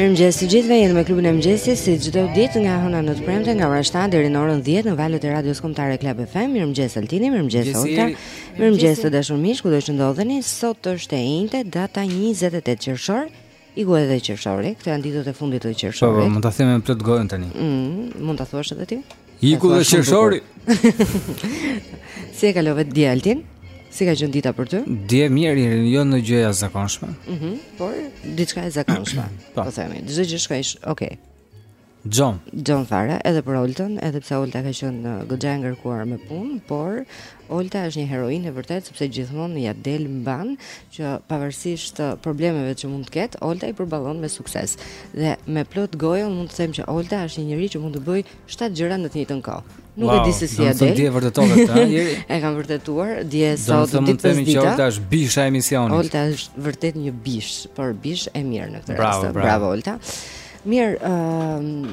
Mirëmëngjes të gjithëve, jemi me klubin e mëngjesit si çdo ditë nga e hëna në të premte nga ora 7 deri në orën 10 në valët e radios kombëtare Club FM. Mirëmëngjes Altini, mirëmëngjes Olta. Mirëmëngjes të dashur miq, kudo që ndodheni, sot është e enjte, data 28 qershor. Iku edhe qershori, këto janë ditët e fundit të qershorit. Po, po mund ta them me plot gojën tani. Mm, mund ta thuash edhe ti? Iku dhe qershori. si e kalove dje Altin? Si ka qenë dita për ty? Dje mirë, Jeri, jo një gjë e zakonshme. Mhm, mm por diçka e zakonshme. Po. po themi, çdo gjë shkoi, okay. Xhan. Xhan fare, edhe për Oltën, edhe pse Olta ka qenë uh, goxha e ngarkuar me punë, por Olta është një heroinë e vërtetë sepse gjithmonë ia del mbanë që pavarësisht problemeve që mund të ketë, Olta i përballon me sukses. Dhe me plot gojë unë mund të them që Olta është një njeri që mund të bëjë shtatë gjëra në të njëjtën kohë. Nuk wow, e di se si ia del. Wow, e vërtetove këtë, Jeri. e kam vërtetuar dje sot ditë pas dite. Do Olta është bisha e emisionit. Olta është vërtet një bishë, por bishë e mirë në këtë rast. Bravo, bravo. bravo Olta. Mirë, ëh, um,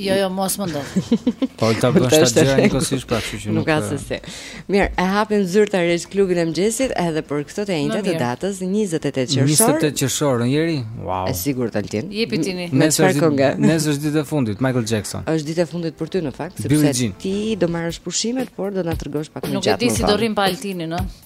Jo, jo, mos më nga. Po Olta bën shtatë gjëra njëkohësisht pra, kështu që nuk ka se si. Mirë, e hapim zyrtarisht klubin e mëngjesit edhe për këtë të enjte të datës 28 qershor. 28 qershor, Jeri. Wow. Je i sigurt Altin. Jepi Tini. Me çfarë këngë? Nesër është ditë e fundit, Michael Jackson. Është ditë e fundit për ty në fakt, sepse ti do marrësh pushimet, por do na tregosh pak më gjatë. Nuk e di si do rrimë pa Altinin, ëh.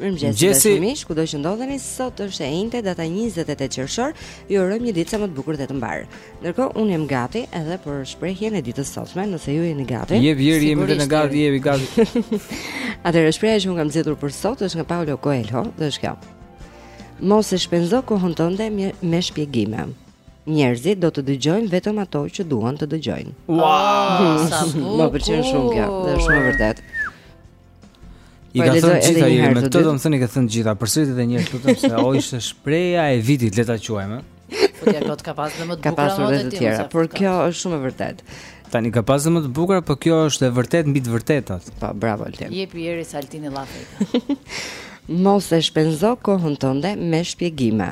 Mirëmëngjes, të dashur miq, kudo që ndodheni, sot është e enjte, data 28 qershor. Ju urojmë një ditë sa më të bukur dhe të mbarë. Ndërkohë unë jam gati edhe për shprehjen e ditës së sotme, nëse ju jeni gati. Jepi Jeri, jemi ne gati, jemi gati. Atëherë shprehja që unë kam zgjedhur për sot është nga Paulo Coelho, dhe është kjo. Mos e shpenzo kohën tënde me shpjegime. Njerëzit do të dëgjojnë vetëm ato që duan të dëgjojnë. Wow, sa bukur. Më pëlqen shumë kjo, është shumë e vërtetë. I ka thënë të gjitha ai me këtë domethënë i ka thënë të gjitha Përsërite edhe një herë të lutem se kjo ishte shprehja e vitit le ta quajmë Po s'ia kot ka pas dhe më të bukra Ka pas dhe të tjera Por kjo është shumë e vërtetë Tani ka pas dhe më të bukra Po kjo është e vërteta mbi të vërtetat Po bravo Altin Jepi Jeri se Altini llafet Mos e shpenzo kohën tënde me shpjegime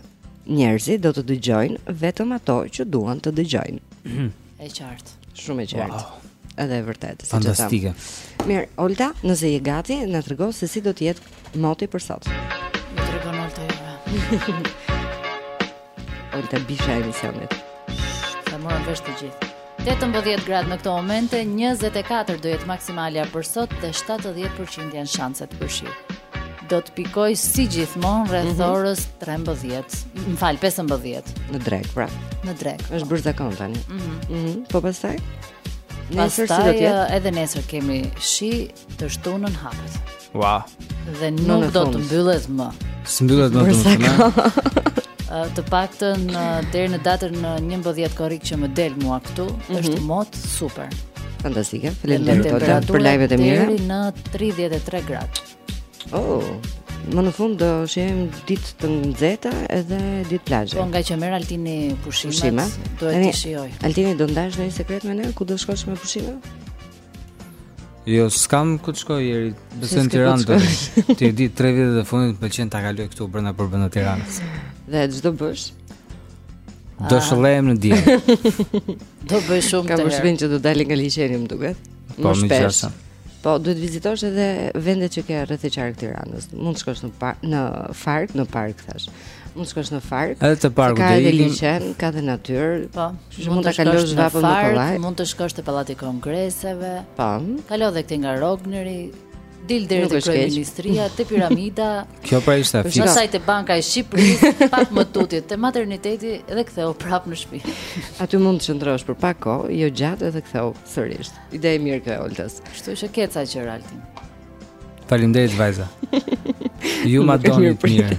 Njerëzit do të dëgjojnë vetëm ato që duan të dëgjojnë E qartë. Shumë e qartë. Wow. Edhe e vërtetë, siç e thamë. Fantastike. Mirë, Olta, nëse je gati, na trego se si do të jetë moti për sot. Më tregon Olta juve. Olta bisha e emisionit. Ta marrin vesh të gjithë. 18 gradë në këto momente, 24 do jetë maksimalja për sot dhe 70% janë shanset për shi. do të pikoj si gjithmonë mhm. rreth mm -hmm. orës 13. Më fal, 15. Në drekë, pra. Në drekë. Po. Është bërë zakon tani. Mhm. Mm mhm. Mm po pastaj? Nesër si do të jetë? Edhe nesër kemi shi të shtunën hapet. Wow. Dhe nuk do të mbyllet më. S'mbyllet më domethënë. të paktën deri në datën 11 korrik që më del mua këtu, mm -hmm. është mot super. Fantastike. Faleminderit Olta për lajmet e mira. Deri në 33 gradë. Oh, më në fund do shohim ditë të nxehta edhe ditë plazhi. Po nga që merr Altini pushimet, do ta shijojë. Altini do ndash ndonjë sekret me ne ku do shkosh me pushime? Jo, s'kam ku të shkoj Eri, besoj në Tiranë do. Ti e di 3 vjet e fundit më pëlqen ta kaloj këtu brenda për brenda Tiranës. Dhe ç'do bësh? Do ah. shullëhem në diell. Do bëj shumë të. Kam përshtypjen që do dali nga liqeni, më duket. Po, më shpesh. Po, duhet të vizitosh edhe vendet që ke rreth e qark Tiranës. Mund të shkosh në par në park, në park thash. Mund të shkosh në park. Edhe te parku do ikim. Ka liqen, ka dhe natyrë. Po. Që mund ta kalosh vapën më kollaj. Mund të shkosh te Pallati i Kongreseve. Po. Kalo dhe këtej nga Rogneri. Dil deri te kryeministria, te piramida. Kjo pra ishte afisha. Pastaj te Banka e Shqipërisë, pak më tutje te materniteti dhe kthehu prap në shtëpi. Aty mund të qëndrosh për pak kohë, jo gjatë edhe kthehu sërish. Ide e mirë kjo e Oltës. Kështu që ke ca gjëra Altin. Faleminderit vajza. Ju ma doni të mirën.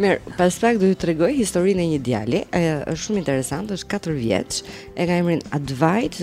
Mirë, pas pak do ju tregoj historinë e një djali, është shumë interesant, është 4 vjeç, e ka emrin Advait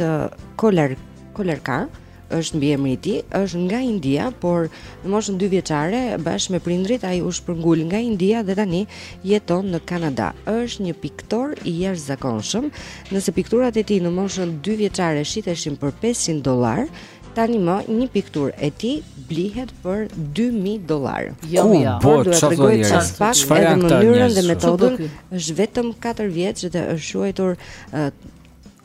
Kolar Kolarka. Ëh, është mbiemri i tij, është nga India, por në moshën 2 vjeçare bashkë me prindërit ai u shpërngul nga India dhe tani jeton në Kanada. Është një piktor i jashtëzakonshëm. Nëse pikturat e tij në moshën 2 vjeçare shiteshin për 500 dollarë, tani më një pikturë e tij blihet për 2000 dollarë. Jo, jo. jo. Po, do të tregoj pas pak edhe mënyrën dhe metodën. Është vetëm 4 vjeç dhe është quajtur uh,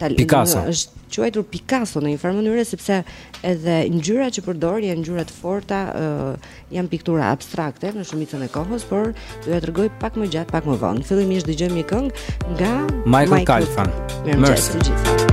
Picasso. Është quajtur Picasso në një farë mënyre sepse edhe ngjyrat që përdor janë ngjyra të forta, uh, janë piktura abstrakte në shumicën e kohës, por do jua tregoj pak më gjatë, pak më vonë. Fillimisht dëgjojmë një këngë nga Michael, Michael Calfan. Mirëmëngjes të gjithëve.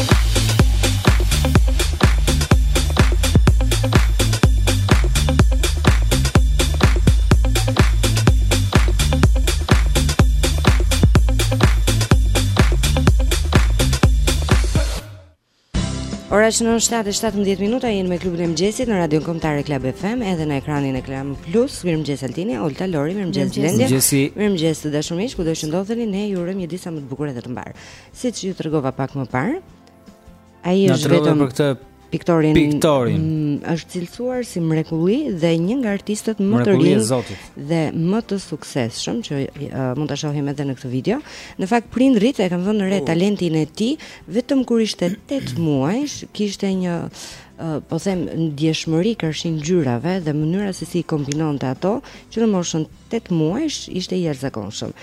Ora shënon 7:17 minuta jemi me klubin e mëngjesit në radion kombëtare Club FM edhe në ekranin e Klan Plus. Mirëmëngjes Altini, Olta, Lori, mirëmëngjes Blendi. Mirëmëngjes të dashur miq, kudo që ndodheni, ne ju urojmë një ditë sa më të bukur dhe të mbarë. Siç ju tregova pak më parë, ai është vetëm për këtë piktorin. Piktorin mm, është cilësuar si mrekulli dhe një nga artistët më të rinj dhe më të suksesshëm që uh, mund ta shohim edhe në këtë video. Në fakt prindërit e kanë vënë re oh. talentin e tij vetëm kur ishte 8 muajsh, kishte një po them ndjeshmëri karshi ngjyrave dhe mënyra se si i kombinonte ato që në moshën 8 muajsh ishte i jashtëzakonshëm.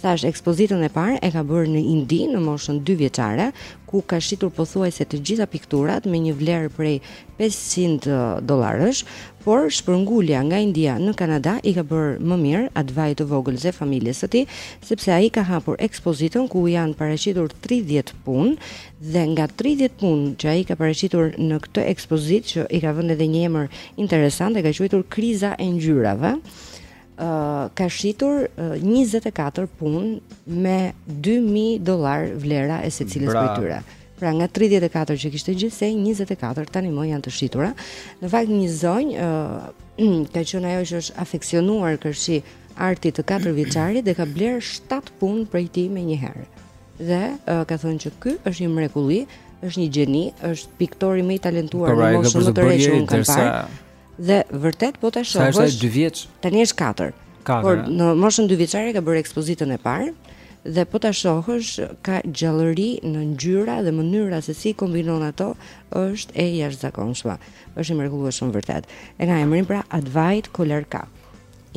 Thashë, ekspozitën e parë e ka bërë në Indi në moshën 2 vjeçare, ku ka shitur pothuajse të gjitha pikturat me një vlerë prej 500 dollarësh, por shpërngulja nga India në Kanada i ka bërë më mirë Advait të vogël dhe familjes së tij, sepse ai ka hapur ekspozitën ku janë paraqitur 30 punë dhe nga 30 punë që ai ka paraqitur në këtë ekspozitë që i ka vënë edhe një emër interesant e ka quajtur Kriza e ngjyrave ka shitur njëzet e katër punë me dy mijë dollarë vlera e secilës prej tyre. Pra nga 34 që kishte gjithsej 24 tanimë janë të shitura. Në fakt një zonjë ka qenë ajo që është afeksionuar karshi artit të katërvjeçarit dhe ka blerë 7 punë prej tij menjëherë. Dhe uh, ka thënë që ky është një mrekulli, është një gjeni, është piktori më i talentuar po, pra, në moshën më të re që unë kam parë. Dhe vërtet po ta shohësh. Sa është 2 vjeç? Tani është 4. Por në moshën 2 vjeçare ka bërë ekspozitën e parë dhe po ta shohësh ka gjallëri në ngjyra dhe mënyra se si i kombinon ato është e jashtëzakonshme. Është i mrekullueshëm vërtet. E ka emrin pra Advait Kolarka.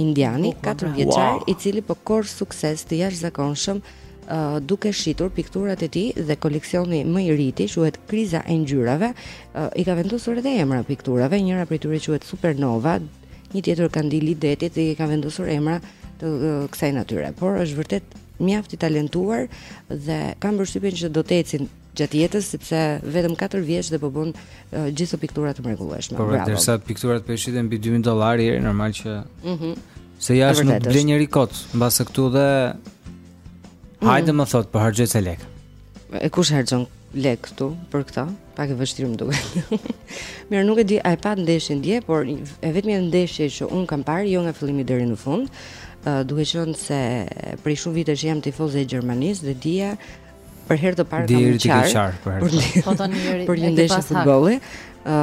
Indiani, katërvjeçar, i cili po korr sukses të jashtëzakonshëm uh, duke shitur pikturat e tij dhe koleksioni më i ri i tij quhet Kriza e ngjyrave, uh, i ka vendosur edhe emra pikturave, njëra prej tyre quhet Supernova, një tjetër Kandili i detit dhe i ka vendosur emra të uh, kësaj natyre. Por është vërtet mjaft i talentuar dhe kam përshtypjen që do të ecë gjatë jetës sepse vetëm 4 vjeç dhe po bën uh, gjithë këto piktura të mrekullueshme. Po bravo. Derisa pikturat po i shiten mbi 2000 dollarë dhe normal që Mhm. Mm se jashtë nuk vërtet blen është. njeri kot, mbase këtu dhe Mhm. hajde më thot, po harxhoj ca lekë. e kush harxhon lek këtu për këtë? Pak e vështirë më duket. Mirë, nuk e di a e patë ndeshjen dje, por e vetmja ndeshje që un kam parë jo nga fillimi deri në fund, uh, duke qenë se prej shumë vitesh jam tifoze e Gjermanisë dhe dija Për herë të parë kam qarë për herë të parë. Po tani Jeri për një ndeshje futbolli. Ë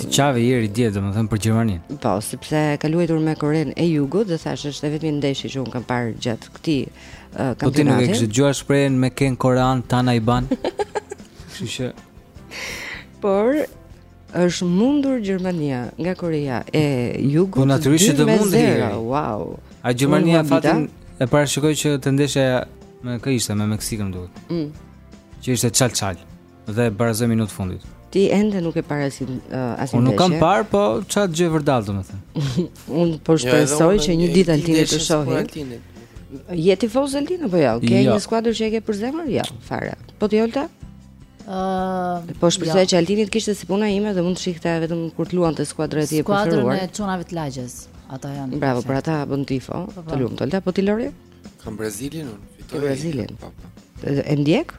Ti qave Jeri dje domethënë për Gjermaninë. Po, sepse ka luajtur me Korenë e Jugut dhe thashë është e vetmja ndeshje që unë kam parë gjatë këtij kampionati. Po ti nuk e ke dëgjuar shprehjen me ken korean tana i ban? Kështu që por Është mundur Gjermania nga Koreja e Jugut. Po natyrisht që të mund të jetë. Wow. A Gjermania fatin e parashikoi që te ndeshja me kë ishte me Meksikën duhet. Mm. Që ishte çal çal dhe barazoi minutën e fundit. Ti ende nuk ke parë as uh, asnjë. Unë nuk kam parë, po ça dëgjoj vërdall domethënë. Unë po jo, shpresoj që një ditë Altini të shohë. Je tifoz Altin apo jo? Ke jo. një skuadër që e ke për zemër? Jo, fare. Po ti Olta? Uh, po shpresoja që Altini ta kishte si puna ime dhe mund të shihte vetëm kur të luante skuadra e tij e preferuar. Skuadra e çunave të lagjes. Ata janë. Bravo për ata bën tifo. Po, po. Të lumtë. Olta po ti Lori? Kam Brazilin unë. Fitoi. Brazilin. Po, po. E ndjek?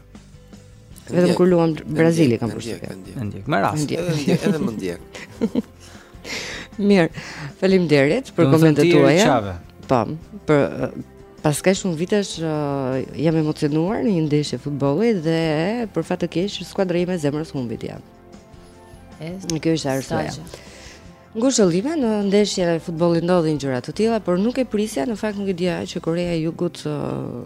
Vetëm kur luan Brazili kam përshtypjen. E ndjek. Me rast. Edhe edhe më ndjek. Mirë, faleminderit për komentet tuaja Po, për, pas kaq shumë vitesh uh, jam emocionuar në një ndeshje futbolli Dhe për fat të keq, skuadra ime e zemrës humbi dje. Kjo është arsyeja Ngushëllime në ndeshje futbolli ndodhin gjëra të tilla, por nuk e prisja, në fakt nuk e dija që Koreja e Jugut uh,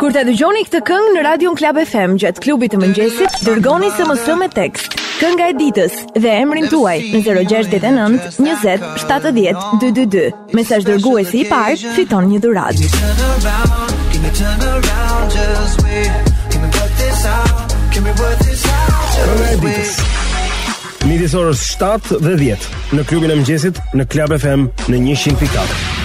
Kur ta dëgjoni këtë këngë në radion Club FM gjatë klubit të mëngjesit, dërgoni SMS me tekst Kënga e ditës dhe emrin tuaj në 069 20 70 222. Mesazh dërguesi i parë, fiton një dhuratë. Can we turn around, just wait Can we work this out, can we work this out Kënga e ditës. Midis orës 7 dhe 10 në klubin e mëngjesit në Club FM në 100.4.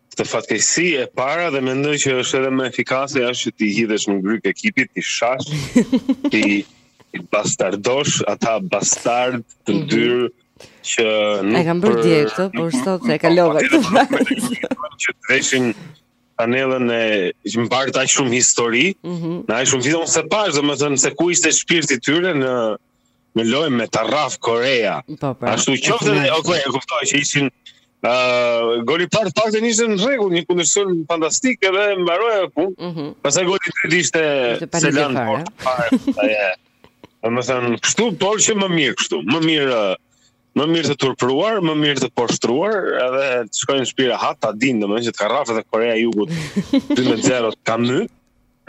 Këtë fatkeqësi e para dhe mendoj që është edhe më efikase është që t'i hidhesh në grykë ekipit, t'i shash, t'i bastardosh ata bastardë të mhm. ndyrë që nuk e kanë bërë dje këtë, por sot e kalova këtë fakt. Që të veshin fanellën që mbart aq shumë histori, mm -hmm. në aq shumë vite s'e pashë, domethënë se ku ishte shpirti i tyre në Në lojë me të rraf Korea. Po, po. Ashtu qoftë edhe, okay, e kuptoj që ishin ë uh, goli i parë të paktën ishte në rregull, një kundërsulm fantastik edhe mbaroi ajo punë. Mm -hmm. Pastaj goli i dytë ishte se lanë portën. Domethënë, kështu, por që më mirë kështu, më mirë uh, Më mirë të turpëruar, më mirë të poshtruar, edhe të shkojnë në shpi rahat, ta dinë domethënë që të ka rraf dhe Korea e Jugut 2-0 të ka myt.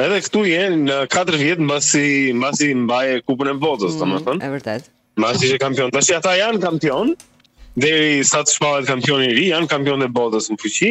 Edhe këtu je në 4 vjet mbasi, mbasi mbaje kupën e botës, mm, domethënë. E vërtet. Mbasi qe kampion. Tashi ata janë kampion, derisa të shpallet kampioni i ri, janë kampion e botës në fuqi,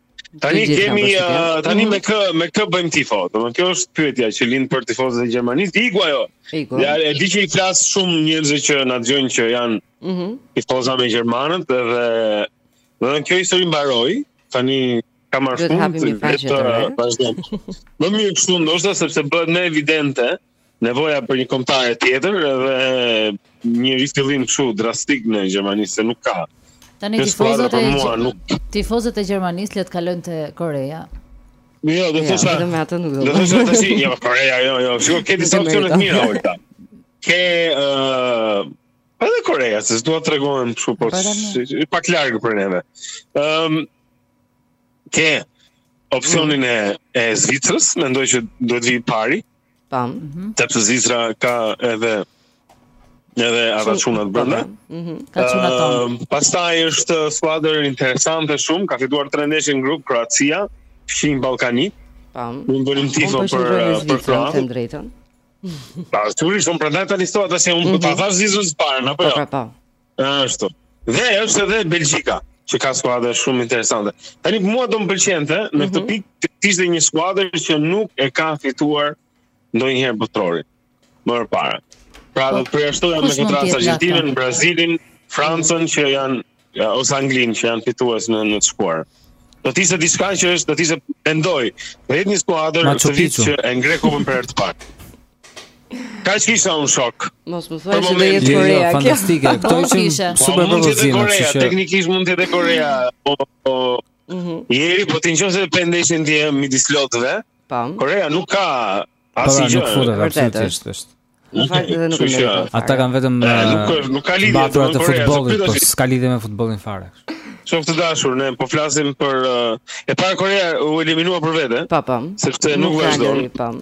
Tani kemi uh, tani me kë me kë bëjmë tifo. Domethënë kjo është pyetja që lind për tifozët e Gjermanisë. Iku ajo. Iku. Ja e di që i flas shumë njerëzve që na dëgjojnë që janë ëh mm tifozë me gjermanët edhe domethënë kjo histori mbaroi. Tani ka marrë fund. Vazhdojmë. Më mirë kështu ndoshta sepse bëhet më evidente. ëh nevoja për një kombëtare tjetër dhe një rifillim kështu drastik në Gjermani se nuk ka. Tani tifozët e mua, nuk... tifozët e Gjermanisë le të kalojnë te Koreja. Jo, do të, jo, thosha. Vetëm atë nuk do. Do të thosha tash, jo, Koreja, jo, jo, shiko ke disa opsione të mira Olta. Ke ë uh, edhe Koreja, se s'dua të tregohem kështu po. Pak larg për neve. Ëm um, ke opsionin e e Zvicrës, mendoj që duhet të vijë i pari. Tam. Mhm. Te Zvicra ka edhe edhe ata çunat po, brenda. Po. Mhm. Ka çunat tanë. Pastaj është skuadër interesante shumë, ka fituar tre ndeshje në grup Kroacia, fqinj ballkanik. Tam. Unë bëj po, tifo për për Kroacinë të drejtën. Po, sigurisht, unë prandaj ta listova tash unë mm -hmm. ta thashë Zvicrën të parën, apo jo? Po, po. Ashtu. Dhe është edhe Belgjika, që ka skuadër shumë interesante. Tani mua do më pëlqente në këtë mhm. pikë të ishte një skuadër që nuk e ka fituar ndonjëherë botërorin më parë. Pra do të po, përjashtoja me këtë rast Argentinën, Brazilin, Francën mhm. që janë ja, ose Anglinë që janë fitues në në të shkuarën. Do të ishte diçka që është, do të ishte mendoj, të jetë një skuadër që vit që e ngre kupën për herë të parë. Kaq kisha unë, shokë. Mos më thuaj se do jetë Korea. Jo, jo, fantastike. Këto ishin super propozime, kështu që teknikisht mund të jetë Korea. Po, po. Mhm. Jeri po të ishte se po qeshje ti midis lotëve. Po. Korea nuk ka po, asgjë. Nuk futet absolutisht është. Në fakt edhe nuk e di. Ata kanë vetëm nuk eh, nuk ka lidhje me futbollin, po s'ka lidhje me futbollin fare. Shumë të dashur, ne po flasim për eh, e para Korea u eliminua për vete. Po, po. Sepse nuk vazhdon.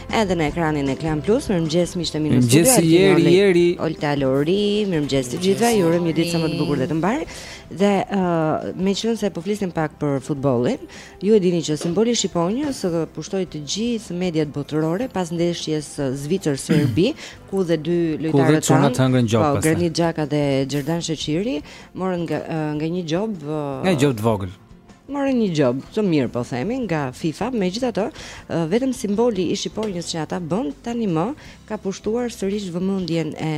Edhe në ekranin e Klan Plus, mirëmëngjes miqtë e mi në studio. Mirëmëngjes Jeri, Jeri. Olta Lori, mirëmëngjes të gjithëve. Ju urojmë një ditë sa më të bukur dhe të mbarë. Dhe ë uh, meqenëse po flisnim pak për futbollin, ju e dini që simboli i shqiponjës që pushtoi të gjithë mediat botërore pas ndeshjes Zvicër Serbi, ku dhe dy lojtarët tanë, hëngrën gjobë. Po, Granit Xhaka dhe Xherdan Shaqiri morën nga, uh, nga një gjobë, uh, nga një gjobë të vogël. Morën një gjobë të mirë po themi nga FIFA, megjithatë, vetëm simboli i shqiponjës që ata bën tanimë ka pushtuar sërish vëmendjen e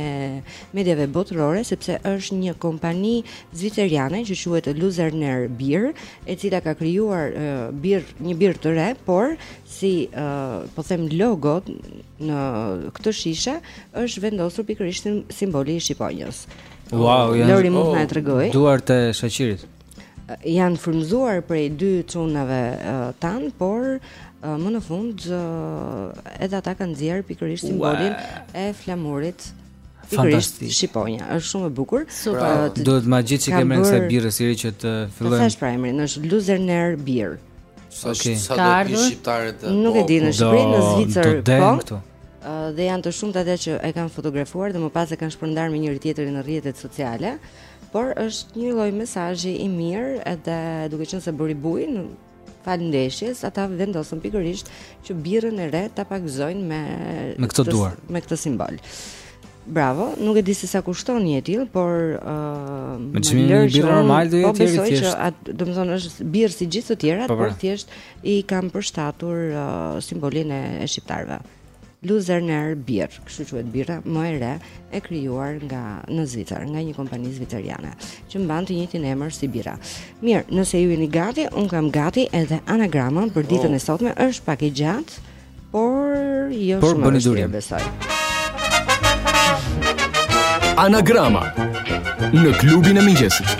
mediave botërore sepse është një kompani zviceriane që quhet Luzerner Beer, e cila ka krijuar birrë, një birrë të re, por si po them logo në këtë shishe është vendosur pikërisht simboli i shqiponjës. Wow, janë Lori mund të na e tregojë. Duart e Shaqirit. janë frymëzuar prej dy çunave tanë, por më në fund edhe ata kanë nxjerrë pikërisht simbolin e flamurit. Fantastik. Shqiponja, është shumë e bukur. Super. Do të magjit që kemë kësaj birrës siri që të fillojmë. Tash pra emrin, është Luzerner Beer. Sa okay. sa do të pinë shqiptarët. Nuk e di në Shqipëri, në Zvicër po. Dhe janë të shumtë ata që e kanë fotografuar dhe më pas e kanë shpërndarë me njëri-tjetrin në rrjetet sociale. Por është një lloj mesazhi i mirë edhe duke qenë se bëri bujë falë ndeshjes, ata vendosën pikërisht që birrën e re ta pagëzojnë me me këto duar, me këtë simbol. Bravo, nuk e di se sa kushton një e tillë, por ë uh, me çmimin e birrë normal do po jetë thjesht. Po besoj që domethënë është birrë si gjithë të tjerat, po, pra. por thjesht i kanë përshtatur uh, simbolin e, e shqiptarëve. Luzerner Beer, kështu quhet birra më e re e krijuar nga në Zvicër, nga një kompani zviceriane që mban të njëjtin emër si birra. Mirë, nëse ju jeni gati, unë kam gati edhe anagramën për ditën oh. e sotme, është pak e gjatë, por jo por shumë e vështirë besoj. Anagrama në klubin e mëngjesit.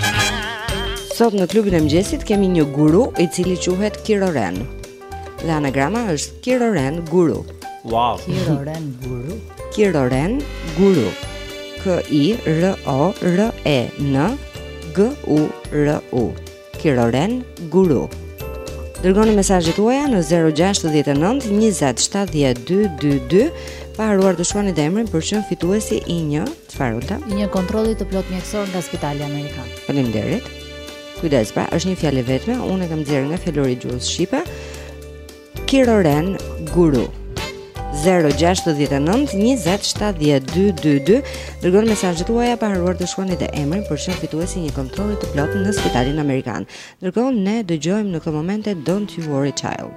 Sot në klubin e mëngjesit kemi një guru i cili quhet Kiroren. Dhe anagrama është Kiroren Guru. Wow. Kiroren Guru. Kiroren Guru. K I R O R E N G U R U. Kiroren Guru. Dërgoni mesazhet tuaja në 069 20 70 222 pa harruar të shkruani emrin për të qenë fituesi i një çfarë ulta? Një kontrolli të plotë mjekësor nga Spitali Amerikan. Faleminderit. Kujdes, pra, është një fjalë e vetme, unë e kam nxjerrë nga fjalori i gjuhës shqipe. Kiroren Guru. 0692070222 dërgoni mesazhet tuaja pa harruar të shkruani dhe emrin për të qenë fituesi i një kontrolli të plotë në spitalin amerikan. Ndërkohë ne dëgjojmë në këto momente Don't You Worry Child.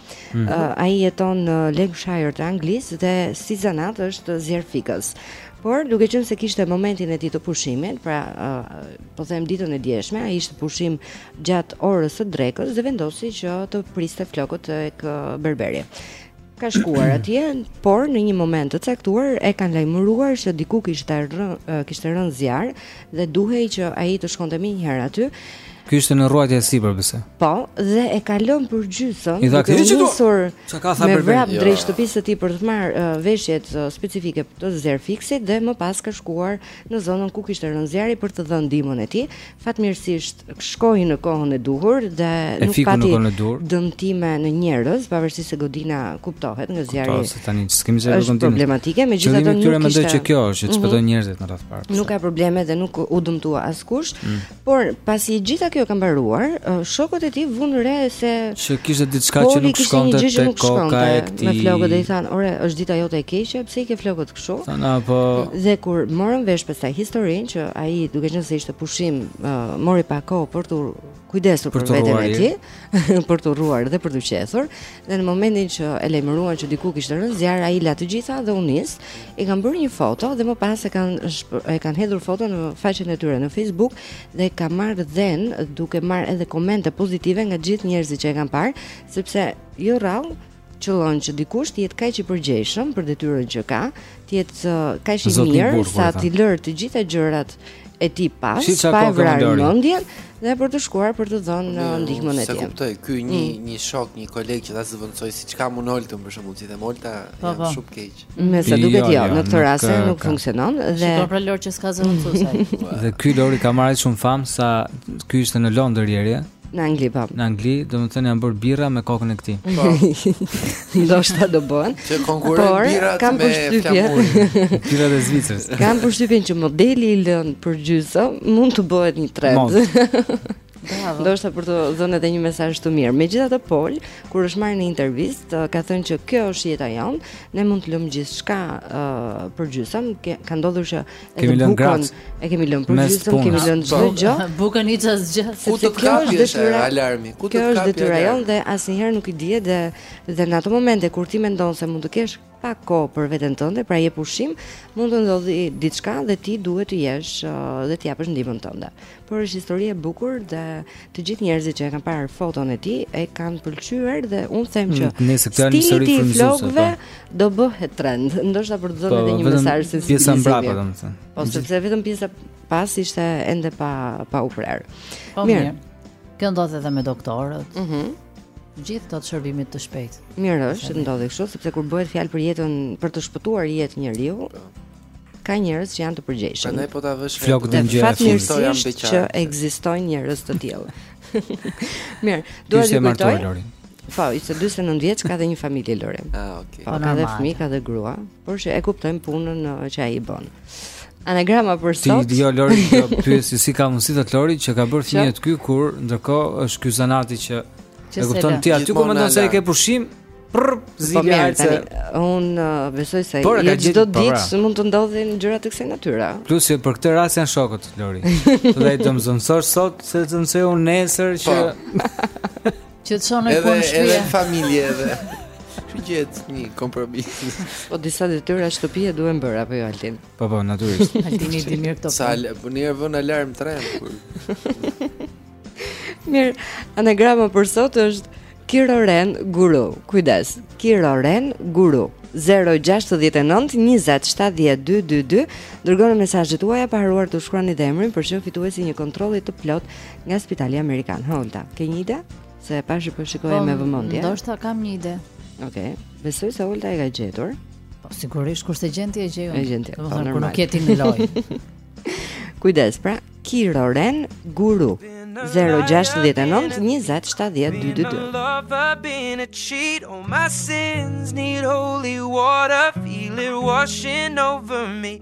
Mm -hmm. uh, ai jeton në Lancashire të Anglisë dhe si zanat është zjarrfikës. Por duke qenë se kishte momentin e tij të pushimit, pra uh, po them ditën e djeshme, ai ishte pushim gjatë orës së drekës dhe vendosi që të priste flokët tek berberi. Ka shkuar atje, por në një moment të caktuar e kanë lajmëruar se diku kishte rënë kishte rënë zjarr Dhe duhej që ai të shkonte menjëherë aty. Ky ishte në rruajtje e sipër se? Po, dhe e ka lënë për gjysëm. I tha këtë që u nisur. Çka ka tha Berber? Me vrap drejt shtëpisë së tij për të marrë uh, veshjet uh, specifike të zjarrfikësit dhe më pas ka shkuar në zonën ku kishte rënë zjarri për të dhënë ndihmën e tij. Fatmirësisht shkoi në kohën e duhur dhe e nuk pati dëmtime në njerëz, pavarësisht se godina kuptohet nga zjarri. Po se tani s'kemi zgjedhur godinën. Është problematike, megjithatë nuk kishte. Mendoj që kjo është, që shpëton mhm. njerëzit në radhë të parë. Nuk ka probleme dhe nuk u dëmtua askush, mm. por pasi gjitha kjo ka mbaruar, shokët e tij vunë re se që kishte diçka që nuk shkonte te koka e tij. Me flokët dhe i thanë, "Ore, është dita jote e keqe, pse i ke flokët kështu?" Thanë apo dhe kur morën vesh pastaj historinë që ai duke qenë se ishte pushim uh, mori pak kohë për të kujdesur për, për veten e tij, për të rruar dhe për të qethur, dhe në momentin që e lajmëruan që diku kishte rënë zjarr, ai la të gjitha dhe u nis. I kanë bërë një foto dhe më pas e kanë e kanë hedhur foton në faqen e tyre në Facebook dhe ka marrë dhenë duke marrë edhe komente pozitive nga gjithë njerëzit që e kanë parë, sepse jo rrallë qëllon që dikush të jetë kaq i përgjegjshëm për detyrën që ka, të jetë kaq i mirë sa t'i lërë të gjitha gjërat e tij pas, pa e vrarë mendjen dhe për të shkuar për të dhënë në ndihmën e tij. S'e kuptoj, ky një, mm. një shok, një koleg që ta zëvendësojë, siç kam unë Oltën për shembull, si dhe Olta, po, jam po. shumë keq. Me sa duket jo, jo, jo në këtë rast nuk funksionon dhe Shyqyr për Lorin që s'ka zëvendësuar. Dhe ky Lori ka marrë shumë famë se ky ishte në Londër ieri. Në Angli po. Në Angli, domethënë janë bërë birra me kokën e këtij. Po. Ndoshta do bëhen. Që konkurrojnë birrat me flamurin. Birrat e Zvicrës. Kam përshtypjen që modeli i lënë për gjysmë mund të bëhet një trend. Bravo. Ndoshta për të dhënë edhe një mesazh të mirë. Megjithatë Pol, kur është marrë në intervistë, ka thënë që kjo është jeta jonë, ne mund të lëmë gjithçka uh, për gjysëm. Ka ndodhur që edhe kemi bukën e kemi lënë për gjysëm, kemi lënë çdo po. gjë. Bukën hiç asgjë. Ku të kapi alarmi? Ku të kapi? Kjo është detyra jonë dhe asnjëherë nuk i dihet dhe dhe në ato momente kur ti mendon se mund të kesh pak kohë për veten tënde, pra je pushim, mund të ndodhi diçka dhe ti duhet të jesh uh, dhe të japësh ndihmën tënde. Por është histori e bukur dhe të gjithë njerëzit që e kanë parë foton e tij e kanë pëlqyer dhe unë them mm, që mm, nëse ky stil i flokëve po. do bëhet trend, ndoshta për të dhënë po, edhe një mesazh se si pjesa mbrapa domethënë. Po sepse vetëm pjesa pas ishte ende pa pa u prerë. Po, mirë. Kjo ndodh edhe me doktorët. Mhm. Mm gjithë ata të shërbimit të shpejtë. Mirë është që ndodhi kështu, sepse kur bëhet fjalë për jetën, për të shpëtuar jetë njeriu, ka njerëz që janë të përgjegjshëm. Prandaj po ta vësh flokët e... Fatmirësisht që ekzistojnë njerëz të tillë. Mirë, dua të kujtoj. Po, ishte 49 vjeç, ka dhe një familje Lori. Ah, okay. Po, ka dhe fëmijë, ka dhe grua, por që e kuptojnë punën që ai bën. Anagrama për sot. Ti jo Lori, do ta pyes si ka mundësi të Lori që ka bërë fëmijët ky kur ndërkohë është ky zanati që e kupton ti aty ku mendon se e ke pushim. Prr, po zili artë. Un uh, besoj se jo çdo po, ditë pra. mund të ndodhin gjëra të kësaj natyre. Plus që për këtë rast janë shokët Lori. Do të më zëvendësosh sot se të zëvendësoj unë nesër që po. Që të shohë edhe, punë shpie. Edhe familje edhe. Kjo është një kompromis. Po disa detyra shtëpie duhen bërë, apo jo Altin? Po, po, natyrisht. Altini i di mirë këto punë. Sa, po një e vënë alarm të rejmë, kur. mirë, anagrama për sot është Kiroren Guru. Kujdes, Kiroren Guru. 0692070222 dërgoni mesazhet tuaja pa harruar të shkruani dhe emrin për çmim fituesi një kontroll të plotë Nga spitali amerikan, Holta, ke një ide? Se e pashë po shikoje me po, vëmendje. ndoshta kam një ide. Okej. Okay. Besoj se Holta e ka gjetur. Po sigurisht kur s'e gjen ti e gjej unë. E gjen ti. Do të thonë kur nuk jeti në lojë. Kujdes, pra, Kiroren Guru. 069 20 70 222 I've been a cheat All my sins need holy water Feel it washing over me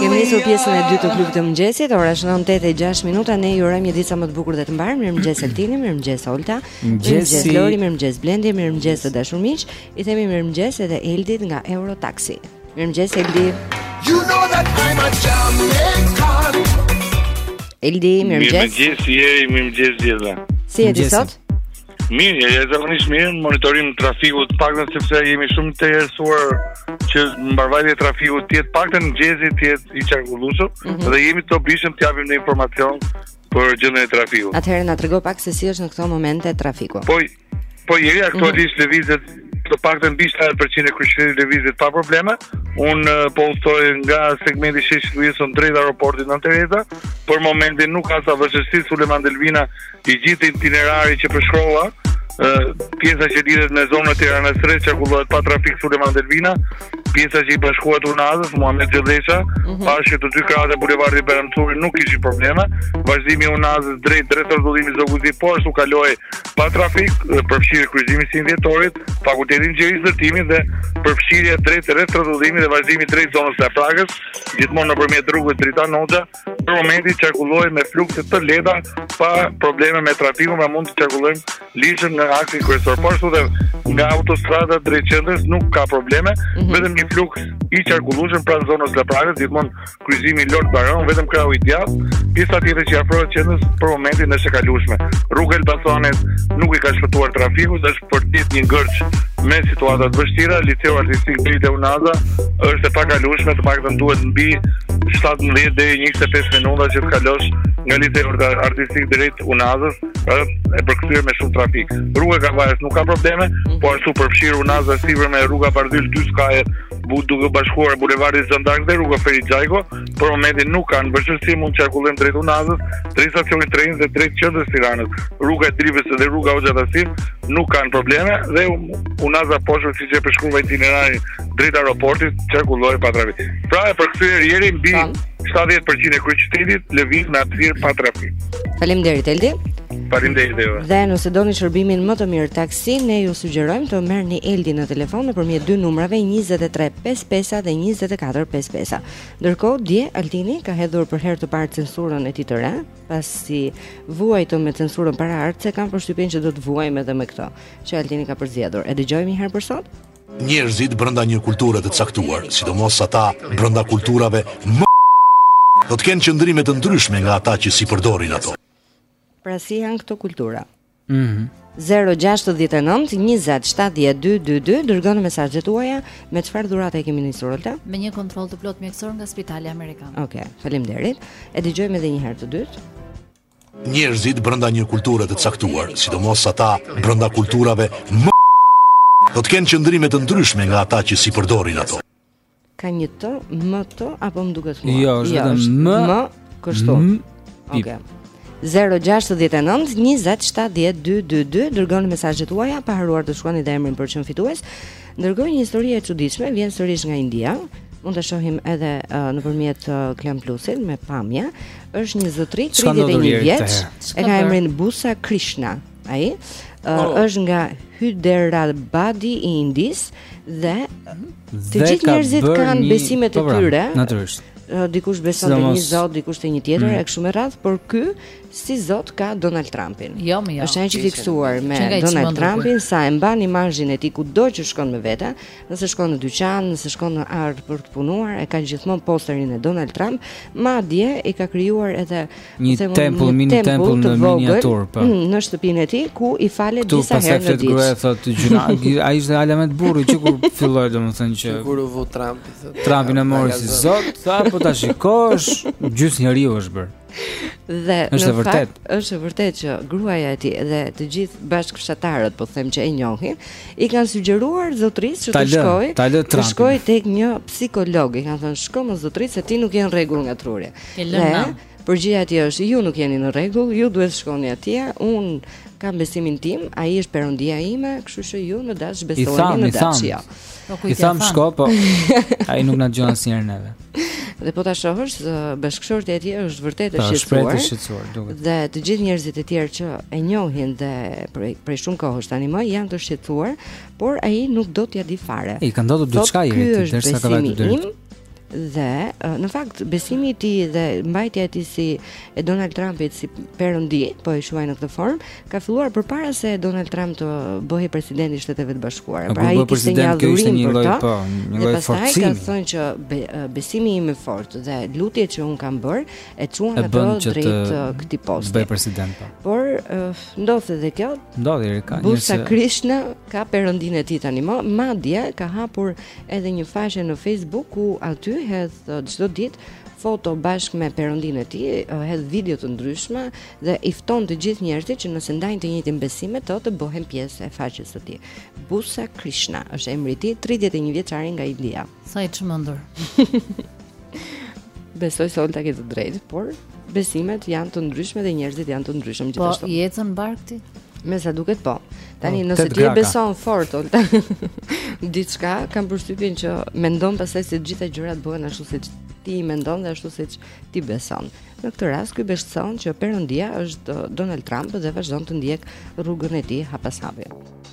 Kemi nisur pjesën e dytë të klubit të mëngjesit, ora shënon 8:06 minuta. Ne ju urojmë një ditë sa më të bukur dhe të mbarë. Mirëmëngjes Altini, mirëmëngjes Holta, mirëmëngjes Lori, mirëmëngjes Blendi, mirëmëngjes të dashur miq. I themi mirëmëngjes edhe Eldit nga Eurotaxi. Mirëmëngjes Eldi. You know that I'm a Jamaican. Eldi, mirëmëngjes. Mirëmëngjes, Jeri, mirëmëngjes gjithëve. Si je ti sot? Mirë, Jeri, zakonisht mirë, monitorim i trafikut paktën sepse jemi shumë të interesuar që mbarvajtja e trafikut të jetë paktën mëngjesi të jetë i qarkullueshëm mm -hmm. dhe jemi të dobishëm të japim informacion për gjendjen e trafikut. Atëherë na trego pak se si është në këto momente trafiku. Po, Po Jeri mhm. aktualisht mm -hmm. lëvizet të paktën mbi 70% e kryqytetit lëvizet pa probleme. Unë po udhëtoj nga segmenti Sheshi Uillson drejt aeroportit Nënë Tereza. Për momentin nuk hasa vështirësi Sulejman Delvina i gjithë itinerari që përshkrova, pjesa që lidhet me zonën e Tiranës së Re qarkullohet pa trafik Sulejman Delvina, pjesa që i bashkohet Unazës Muhamet Gjollesha, mm -hmm. pas saj të dy krahët e bulevardit Bajram Curri nuk kishin probleme. Vazhdimi i Unazës drejt rrethrrotullimit Zogu i Zi po ashtu kaloi pa trafik, përfshirë kryqëzimin e 21 dhjetorit, fakulteti inxhinierisë së ndërtimit dhe përfshirje drejt rrethrrotullimit dhe vazhdimi drejt zonës së Laprakës, gjithmonë nëpërmjet rrugës Dritan Hoxha, për momentin qarkullohet me flukse të lehta pa probleme me trafikun, pra mund të qarkullojmë lirshëm në aksin kryesor. Po ashtu dhe nga autostrada drejt qendrës nuk ka probleme, mm -hmm. vetëm një fluks i qarkullueshëm pranë zonës së Laprakës, gjithmonë kryqëzimi i Lord Bajron, vetëm krahu i djathtë, pjesa tjetër që afrohet qendrës për momentin është e kalueshme. Rruga Elbasanit nuk i ka shpëtuar trafikut, është përditë një ngërç me situata të vështira, liceu artistik drejt te Unaza është e pakalueshme, të paktën duhet mbi 17 deri 25 minuta që të kalosh nga liceu artistik drejt Unazës, është e përkthyer me shumë trafik. Rruga Kavajës nuk ka probleme, po ashtu përfshirë Unaza sipër me rruga Bardhyl dy skajet bu duke bashkuar bulevardit Zhan d'Ark dhe rruga Ferit Xhajko, për momentin nuk kanë vështirësi mund të qarkullim drejt Unazës, drejt stacionit të trenit dhe drejt qendrës së Tiranës. Rruga e Dibrës dhe rruga Hoxha Tasim nuk kanë probleme dhe Unaza poshtë siç e përshkruaj itinerarin drejt aeroportit qarkullon pa trafik. Pra e përkthyer ieri mbi 70% e kryeqytetit lëviz me atëherë pa trafik. Faleminderit Eldi. Faleminderit Eva. Dhe nëse doni shërbimin më të mirë taksi Si, ne ju sugjerojmë të merrni Eldin në telefon nëpërmjet dy numrave njëzet e tre pesë pesa dhe njëzet e katër pesë pesa. Ndërkohë, dje Altini ka hedhur për herë të parë censurën e tij të re, pasi vuajtëm me censurën paraardhëse, kam përshtypjen që do të vuajmë edhe me këtë, që Altini ka përzgjedhur. E dëgjojmë një herë për sot? Njerëzit brenda një kulture të caktuar, sidomos ata brenda kulturave më do të kenë qëndrime të ndryshme nga ata që s'i përdorin ato. Pra si janë këto kultura? Mhm. Mm 0-69-27-10-2-2-2 Dërgoni mesazhet tuaja Me çfarë dhurate e kemi nisur, Olta? Me një kontrol të plotë mjekësor nga spitali Amerikan Oke, okay, faleminderit E dëgjojmë dhe një herë të dytë Njerëzit brenda një kulture të caktuar Sidomos ata brenda kulturave më Do të kenë qëndrime të ndryshme nga ata që s'i përdorin ato Ka një të, më të, apo më duket mua? Jo, është jo, vetëm më, më, kështu. Më, pip. Okay. 0-69-27-10-2-2-2 Dërgoni mesazhet tuaja Pa harruar të shkruani dhe emrin për të qenë fitues Ndërkohë një histori e çuditshme Vjen sërish nga India Mund ta shohim edhe uh, nëpërmjet uh, Klan Plusin Me pamje është një zotëri 31 vjeç e ka emrin Bussa Krishna Ai uh, është nga Hyderabadi i Indisë dhe të gjithë njerëzit kanë një... besimet e, po, pra, tyre. Natyrisht. Uh, dikush beson te një zot, dikush te një tjetër, mm. e kështu me radhë, por ky si zot ka Donald Trumpin. Jo, jo. Është aq i fiksuar me Donald Trumpin sa e mban imazhin e tij kudo që shkon me vete, nëse shkon në dyqan, nëse shkon në arë për të punuar, e ka gjithmonë posterin e Donald Trump, madje i ka krijuar edhe Një tempull, mini tempull në miniatur, po. Mm, në shtëpinë e tij ku i falet disa herë në ditë. Tu pastaj gruaja thotë gjuna, ai ishte realmente burrë që kur filloi domethënë që kur u vu Trump, thotë. Trumpi na mori si zot, tha po ta shikosh, gjys njeriu është bër. Dhe është e vërtet, është e vërtet që gruaja e tij dhe të gjithë bashkëfshatarët, po them që e njohin, i kanë sugjeruar zotrisë që të shkojë, të shkojë tek një psikolog, i kanë thënë shko mo zotrisë se ti nuk je në rregull nga truri. Dhe përgjigja e tij është ju nuk jeni në rregull, ju duhet të shkoni atje. Un kam besimin tim, ai është perëndia ime, kështu që ju në dash besoni në dash jo. Po I tham shko, po ai nuk na dëgjon asnjëherë neve. Dhe po ta shohësh, bashkëshortja e tij është vërtet e shqetësuar. Është e shqetësuar, duket. Dhe të gjithë njerëzit e tjerë që e njohin dhe prej prej shumë kohësh tani më janë të shqetësuar, por ai nuk do t'ia di fare. I ka ndodhur diçka e rëndë, derisa ka vajtur deri. Dhe në fakt besimi i tij dhe mbajtja e tij si e Donald Trumpit si perëndi, po e quaj në këtë formë, ka filluar përpara se Donald Trump të bëhej president i Shteteve të Bashkuara. Pra ai kishte një adhurim për të. Po, një lloj forcimi. Dhe pastaj ka thënë që be, besimi im i fortë dhe lutjet që un kam bër e çuan atë drejt këtij posti. U bë president. Po. Por uh, ndodhte dhe kjo. Ndodhi Erika. Busa Krishna ka perëndinë e tij tani më, madje ka hapur edhe një faqe në Facebook ku aty hedh uh, çdo ditë foto bashkë me perëndin e tij, uh, hedh video të ndryshme dhe i fton të gjithë njerëzit që nëse ndajnë të njëjtin besim me të, të bëhen pjesë e faqes së tij. Busa Krishna është emri i tij, 31 vjeçari nga India. Sa i çmendur. Besoj se Olta ke të drejtë, por besimet janë të ndryshme dhe njerëzit janë të ndryshëm po, gjithashtu. Po i ecën mbar këti? Me sa duket po. Tani po, nëse ti e beson fort Olta, diçka kam përshtypjen që mendon pastaj se të gjitha gjërat bëhen ashtu siç ti mendon dhe ashtu siç ti beson. Në këtë rast ky beson që Perëndia është uh, Donald Trump dhe vazhdon të ndjek rrugën e tij hap pas hapi.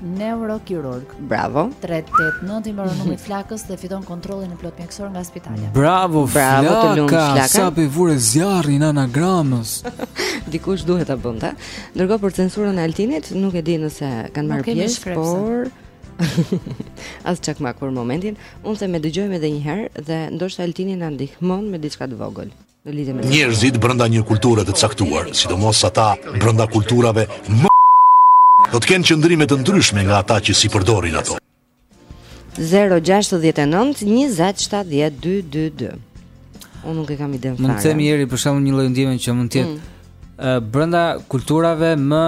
neurokirurg. Bravo. 389 i mbaron numri Flakës dhe fiton kontrollin e plot mjekësor nga spitali. Bravo, Bravo të lumtë Flaka. Se ia vure zjarrin anagramës. Dikush duhet ta bënte. Ndërkohë për censurën e Altinit nuk e di nëse kanë marrë pjesë, por As çak mak për momentin, unë them e dëgjojmë edhe një herë dhe ndoshta Altini na ndihmon me diçka të vogël. Njerëzit brenda një kulture të caktuar, sidomos ata brenda kulturave më do të kenë qëndrime të ndryshme nga ata që s'i përdorin ato. 0-6-19-27-12-2 Unë nuk e kam idenë fare Mund të themi jeri për shumë një lojnë dimen që mund të jetë mm. Brenda kulturave më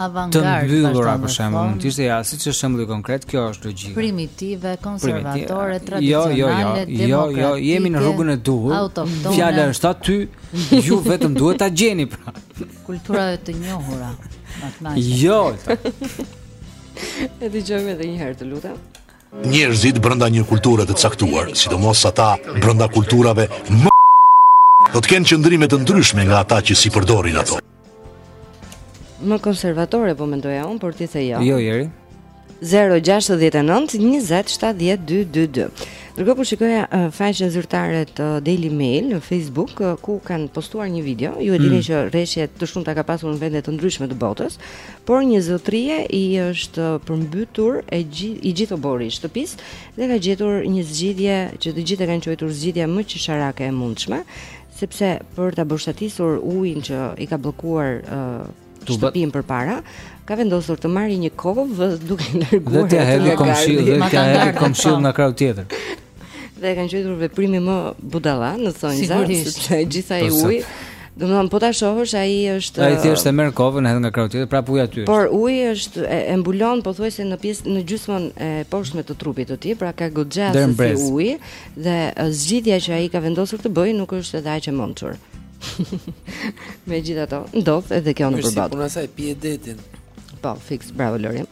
Të mbyllura për shembull, mund të ishte ja siç është shembulli konkret, kjo është logjika. Primitive, konservatore, tradicionale, jo, jo, jo, jo, jo, jemi në rrugën e duhur. Fjala është aty, ju vetëm duhet ta gjeni pra. Kultura e të njohura. Jo. E dëgjojmë edhe një herë, të lutem. Njerëzit brenda një kulture të caktuar, sidomos ata brenda kulturave do të kenë qëndrime të ndryshme nga ata që s'i përdorin ato. Më konservatore po mendoja unë, por ti the jo. Jo, jeri. 069 20 70 222. Ndërkohë po shikoja uh, faqen zyrtare të Daily Mail në Facebook uh, Ku kanë postuar një video Ju e dini mm. që reshje të shumta ka pasur në vende të ndryshme të botës Por një zotërie i është përmbytur e gji, i gjithë oborri i shtëpisë Dhe ka gjetur një zgjidhje që të gjithë e kanë quajtur zgjidhja më qesharake e mundshme sepse për ta boshatisur ujin që i ka bllokuar uh, shtëpinë përpara, ka vendosur të marrë një kovë duke larguar atë. Dhe ja hedhi komshiu, dhe ja hedhi komshiu nga krahu tjetër. Dhe e kanë quajtur veprimi më budalla në thonjëza, sepse gjithë ai po, uji Domethënë po ta shohësh ai është Ai thjesht e merr kovën, e hedh nga krahu tjetër prapë uji aty. Por uji është e, e mbulon pothuajse në pjesë në gjysmën e poshtme të trupit të tij, pra ka goxha sasi uji Dhe zgjidhja që ai ka vendosur të bëjë nuk është edhe aq e mençur. Megjithatë, ndodh edhe kjo në përmbytje. Sa e pi detin. Po, fiks, bravo Lori.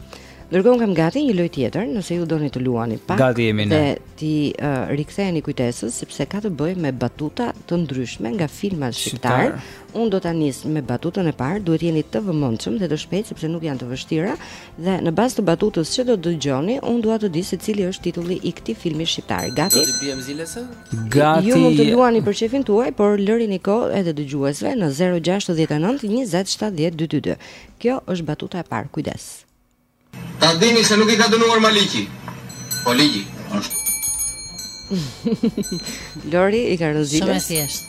Ndërkohë kam gati një lojë tjetër, nëse ju doni të luani pak. Gati jemi ne. Dhe t'i uh, riktheheni kujtesës sepse ka të bëjë me batuta të ndryshme nga filma shqiptarë. Unë do ta nis me batutën e parë, duhet të jeni të vëmendshëm dhe të shpejtë sepse nuk janë të vështira. Dhe në bazë të batutës që do të dëgjoni, unë dua të di se cili është titulli i këtij filmi shqiptar. Gati? Do t'i biem ziles? Gati. Ju mund të luani për qejfin tuaj, por lërini kohë edhe dëgjuesve në 069 20 70 222. Kjo është batuta e parë. Kujdes. Ta dini se nuk i ka dënuar Maliki. Po ligji është. Lori i ka rënë ziles. Shumë e thjeshtë.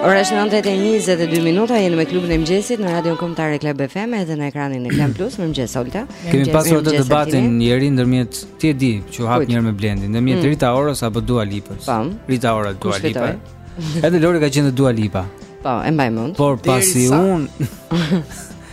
Ora është 9:22 minuta, jemi me klubin e mëngjesit në Radio Kombëtare Club FM edhe në ekranin e Klan Plus. Mirëmëngjes Olta. Kemi pasur atë debatin Jeri ndërmjet ti e di, që hap njëherë me Blendin, ndërmjet mm. Rita Orës apo Dua Lipa. Po. Rita Ora Dua Lipa. Edhe Lori ka qenë Dua Lipa. Po, e mbaj mend. Por pasi un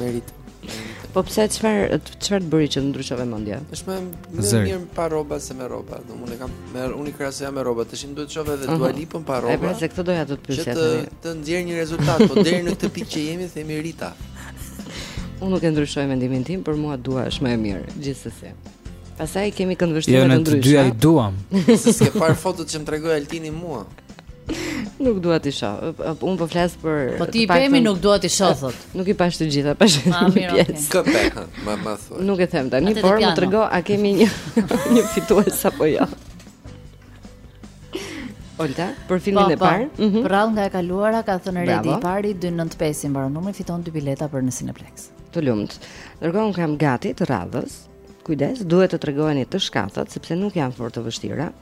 Merit. Po pse çfarë çfarë bëri që ndryshove mendjen? Është më më mirë pa rroba se me rroba. Po unë kam bërë krahasim me rroba, tash më duhet të shoh edhe uh -huh. Dua Lipën pa rroba. E pra se këtë doja të të pyesja tani. Që të, të nxjerr një rezultat, po deri në këtë pikë që jemi themi Rita. Unë nuk e ndryshoj mendimin tim, për mua Dua është më e mirë gjithsesi. Pastaj kemi këndvështrime jo, të ndryshme. Jo, ne të dyja i duam. Se s'ke parë fotot që më tregoi Altini mua. Nuk dua t'i shoh. Unë po flas për Po t'i pe mi nuk dua t'i shoh thotë. Nuk i pashë të gjitha, pashë një ah, pjesë. Kë pe, kë? Ma ma thuaj. Nuk e them tani, por më trego a kemi një një fitues apo jo. Olta, për filmin po, e po. parë. Mm -hmm. Përrallë nga e kaluara ka thënë Redi i pari 295 i mbaron numri fiton dy bileta për në Cineplex. Të lumtë. Dërgo unë kam gati të radhës. Kujdes, duhet të tregoheni të shkathët sepse nuk janë fort të vështira.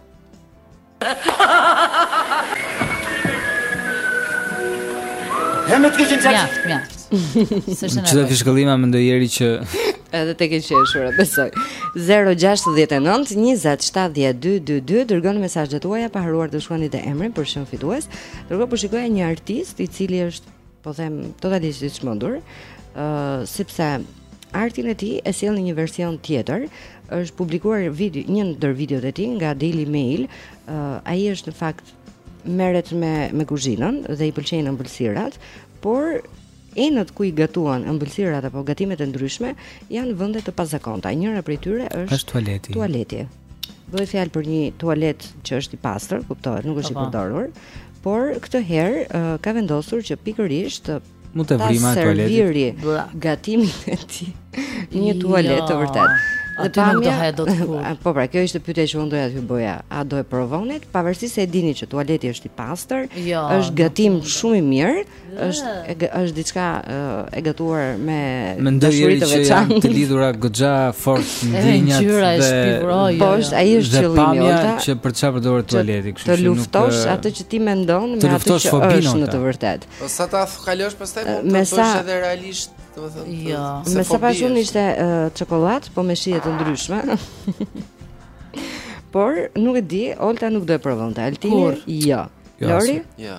Ja, më të kishin çaj. Ja, ja. Seshen. Çdo fishkëllima mendoj që edhe te e qeshura, e besoj. 069 2070222 dërgoni mesazhet tuaja pa harruar të shkruani dhe emrin për t'u shënuar fitues. Dërgo po shikoja një artist i cili është po them totalisht i çmendur, ë uh, sepse artin e tij e sjell në një version tjetër. Është publikuar video, një ndër videot e tij nga Daily Mail. Uh, ai është në fakt merret me me kuzhinën dhe i pëlqejnë ëmbëlsirat, por enët ku i gatuan ëmbëlsirat apo gatimet e ndryshme janë vende të pazakonta. Njëra prej tyre është është tualeti. Tualeti. Bëhet fjalë për një tualet që është i pastër, kuptohet, nuk është i po, po. përdorur, por këtë herë uh, ka vendosur që pikërisht uh, mund të vrima tualetit. Gatimin e tij në një tualet jo. të vërtetë. Dhe ti nuk do haje dot kurrë. Po pra, kjo ishte pyetja që unë doja të bëja. A do e provonit? Pavarësisht se e dini që tualeti është i pastër, jo, është gatim shumë i mirë. është e, është diçka e gatuar me dashuri të veçantë të lidhura goxha fort ndjenjat dhe jo, jo. po është ai është qëllimi Olta që për çfarë përdoret tualeti kështu që të luftosh atë që ti mendon me atë që është në të vërtetë posa ta kalosh pastaj mund të bësh edhe realisht domethënë jo me sa pashë unë ishte çokoladë po me shije të ndryshme por nuk e di Olta nuk do e provonte Altini jo Lori jo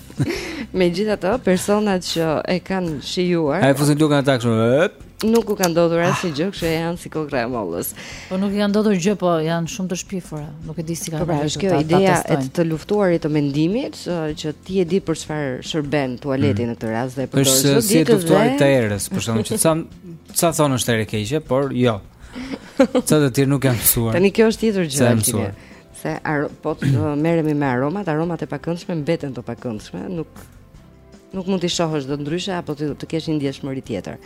Megjithatë, personat që e kanë shijuar, a e fusin duken ata kështu. Nuk u ka ndodhur asnjë ah. gjë, kështu që janë si kokrra e mollës. Po nuk i ka ndodhur gjë, po janë shumë të shpifura. Nuk e di si kanë. Po pra, është kjo ideja e të luftuarit të mendimit, që ti e di për çfarë shërben tualeti mm. në këtë rast dhe përdor. Është si e luftuarit të erës, për shkakun që ca ca thonë është e keqe, por jo. Ca të tjerë nuk janë mësuar. Tani kjo është tjetër gjë. Se ar po të merremi me aromat, aromat e pakëndshme mbeten të pakëndshme, nuk nuk mund t'i shohësh dot ndryshe apo të, të kesh një ndjeshmëri tjetër.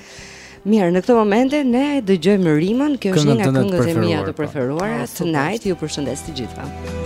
Mirë, në këto momente ne dëgjojmë Rimën, kjo është një nga këngët e mia të po. preferuara. Tonight ju përshëndes të gjithëve.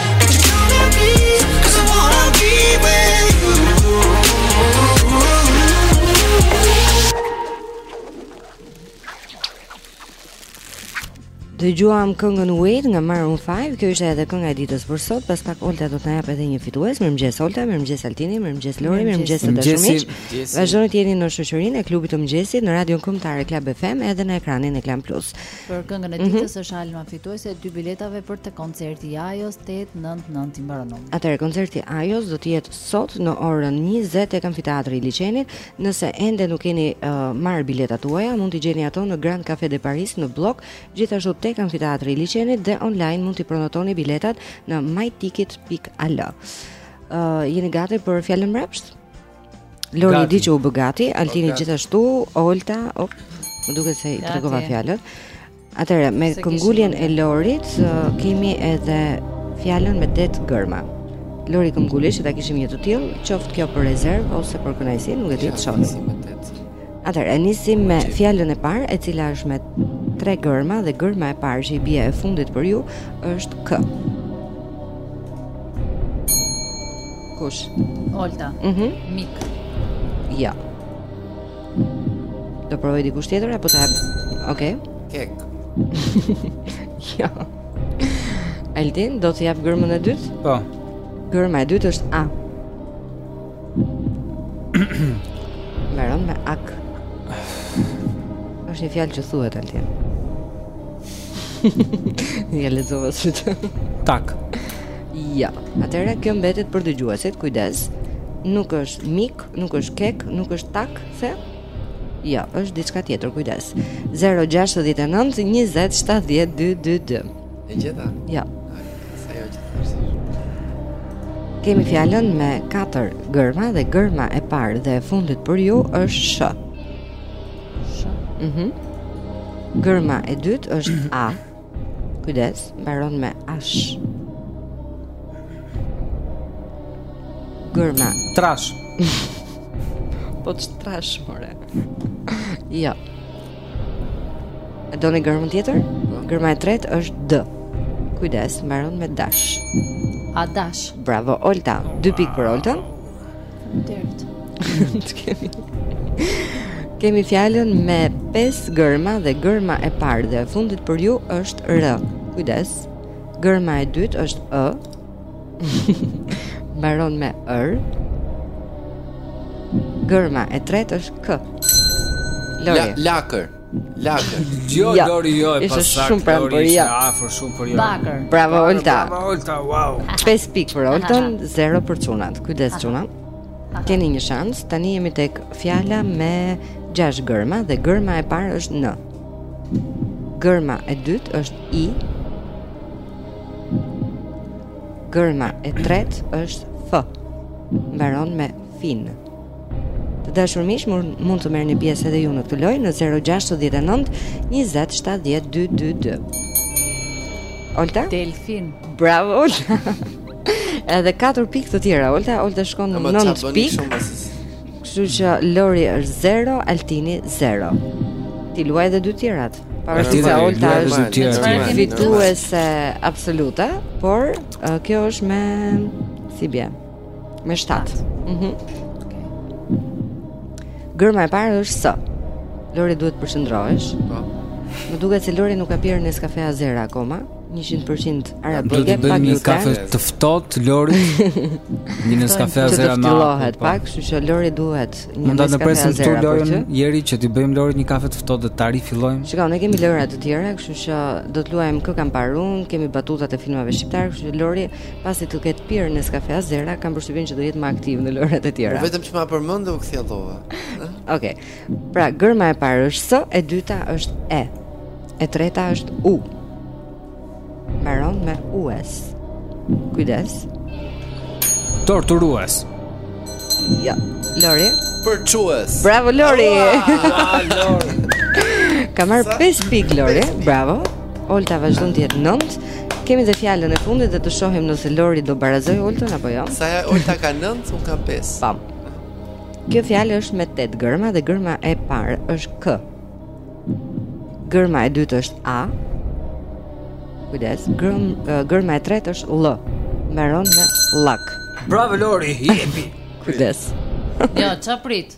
dëgjuam këngën Wait nga Maroon 5. Kjo ishte edhe kënga e ditës për sot. Pas pak Olta do të na japë edhe një fitues. Mirëmëngjes Olta, mirëmëngjes Altini, mirëmëngjes Lori, mirëmëngjes të dashur miq. Vazhdoni të jeni në shoqërinë e klubit të mëngjesit në Radion Kombëtare Club FM edhe në ekranin e Klan Plus. Për këngën e ditës është Alma fituese e dy biletave për te koncerti i Ajos 899 i mbaron numri. Atëherë koncerti Ajos do të jetë sot në orën 20 tek amfiteatri i Liqenit. Nëse ende nuk keni uh, marrë biletat tuaja, mund t'i gjeni ato në Grand Café de Paris në Bllok, gjithashtu tek amfiteatri i Liqenit dhe online mund t'i prenotoni biletat në myticket.al. Uh, jeni gati për fjalën mbrapsht? Lori di që u bë gati, Altini gjithashtu, Olta, op, më duket se i tregova fjalën. Atëherë, me këmbënguljen e Lorit kemi edhe fjalën me tetë gërma. Lori këmbëngulte që ta kishim një të tillë, qoftë kjo për rezervë ose për kënaqësi, nuk e di të shohim. Atëherë, nisim me fjalën e parë, e cila është me tre gërma dhe gërma e parë që i bie e fundit për ju është K. Kush? Olta. Mhm. Mm Mik. Jo. Jo. Do provojë dikush tjetër apo ta hap? Okej. Okay. Kek. Jo. Jo. Altin, do të jap gërmën e dytë? Po. Gërma e dytë është A. Mbaron me ak. Është një fjalë që thuhet Altin. Ja lexova si të. Tak. Jo. Atëherë kjo mbetet për dëgjuesit, kujdes. Nuk është mik, nuk është kek, nuk është tak, se Jo, është diçka tjetër, kujdes. 069 20 70 222. E gjeta? Jo. Sapo Kemi fjalën me katër gërma dhe gërma e parë dhe e fundit për ju është sh. Mhm. Gërma e dytë është A. Kujdes, mbaron me ash. Gërma. Trash. po të trash, more. jo. E doni gërmën tjetër? Po. Gërma e tretë është D. Kujdes, mbaron me dash. Adash. Bravo, Olta. Dy pikë për Oltën. Faleminderit. Të kemi. Kemi fjalën me 5 gërma dhe gërma e parë dhe e fundit për ju është R. Kujdes. Gërma e dytë është ë. Mbaron me ër. Gërma e tretë është k. Lori. La, lakër. Lakër. Jo, jo, Lori, jo, e pasaktë. Shumë pranë, por jo. Afër shumë, por jo. Bakër. Bravo Olta. Bravo Olta, wow. 5 pikë për Oltën, 0 për çunat. Kujdes çuna. Keni një shans. Tani jemi tek fjala me 6 gërma dhe gërma e parë është N. Gërma e dytë është I. Gërma e tretë është F. Mbaron me fin. Të dashur miq, mund të merrni pjesë edhe ju në këtë lojë në 069 20 70 222. Olta? Delfin. Bravo Olta. edhe 4 pikë të tjera. Olta, Olta shkon në 9 pikë. Kështu që Lori është 0, Altini 0. Ti luaj edhe dy tjerat. Pavarësisht se Olta është fituese absolute, por kjo është me si bie. Me 7. Mhm. Gërma e parë është S. Lori duhet të përqendrohesh. Po. Më duket se Lori nuk ka pirë Nescafe Azera akoma. 100% arabike, pak një kafe të ftohtë Lori. Një Nescafe Azera më. Të po. pak, kështu që Lori duhet një Nescafe Azera. Mund ta ndërpresim këtu lojën që t'i bëjmë Lorit një kafe të ftohtë dhe ta rifillojmë. Shiko, ne kemi lojëra të tjera, kështu që do të luajmë kë kam parë unë, kemi batutat e filmave shqiptarë, kështu që Lori pasi të ketë pirë Nescafe Azera, kam përshtypjen që do jetë më aktiv në lojërat e tjera. Po vetëm që ma përmend u kthjellova. Okej. Pra, gërma e parë është S, e dyta është E. E treta është U. Mbaron me ues. Kujdes. Torturues. Ja, Lori. Përçues. Bravo Lori. Bravo Lori. Ka marrë 5 pikë Lori. Bravo. Olta vazhdon të jetë 9. Kemi dhe fjalën e fundit dhe të shohim nëse Lori do barazojë Oltën apo jo. Sa ja Olta ka 9, unë kam 5. Pam. Kjo fjalë është me 8 gërma dhe gërma e parë është K. Gërma e dytë është A. Kujdes, gërm, gërma e tretë është L. Mbaron me lak. Bravo Lori, jepi. Kujdes. Jo, ç'a prit?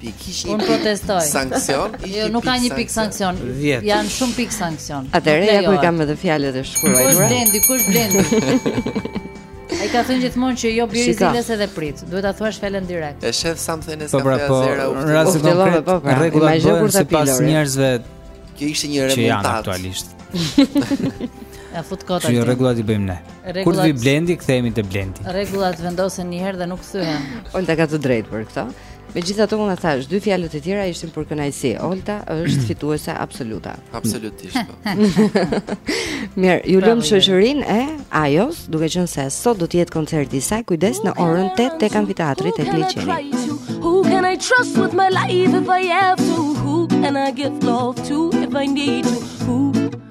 Pikë, hiq një pikë sanksion. Jo, nuk ka një pikë sanksion. Janë shumë pikë sanksion. Atëherë ja ku i kam edhe fjalët e shkruara. Kush Blendi, kush Blendi? Ai ka thënë gjithmonë që jo bjeri ziles edhe prit. Duhet ta thuash fjalën direkt. E shef something Nescafe Azera. Po, në rastin konkret, po, pra, rregullat bëhen sipas njerëzve. Kjo ishte një remontat. Që janë aktualisht. Ia fut kota. Jo, rregullat i bëjmë ne. Kur vi Blendi, kthehemi te Blendi. Rregullat vendosen një herë dhe nuk kthehen. Olta ka të drejtë për këtë. Megjithatë unë thashë dy fjalët e tjera ishin për kënaqësi. Olta është fituese absolute. Absolutisht. Po. Mirë, ju lëmë në shoqërinë e Ajos, duke qenë se sot do të jetë koncerti i saj, kujdes në orën 8 tek amfiteatri tek Liqeni. Who can I trust with my life if I have to? Who can I give love to if I need to? Who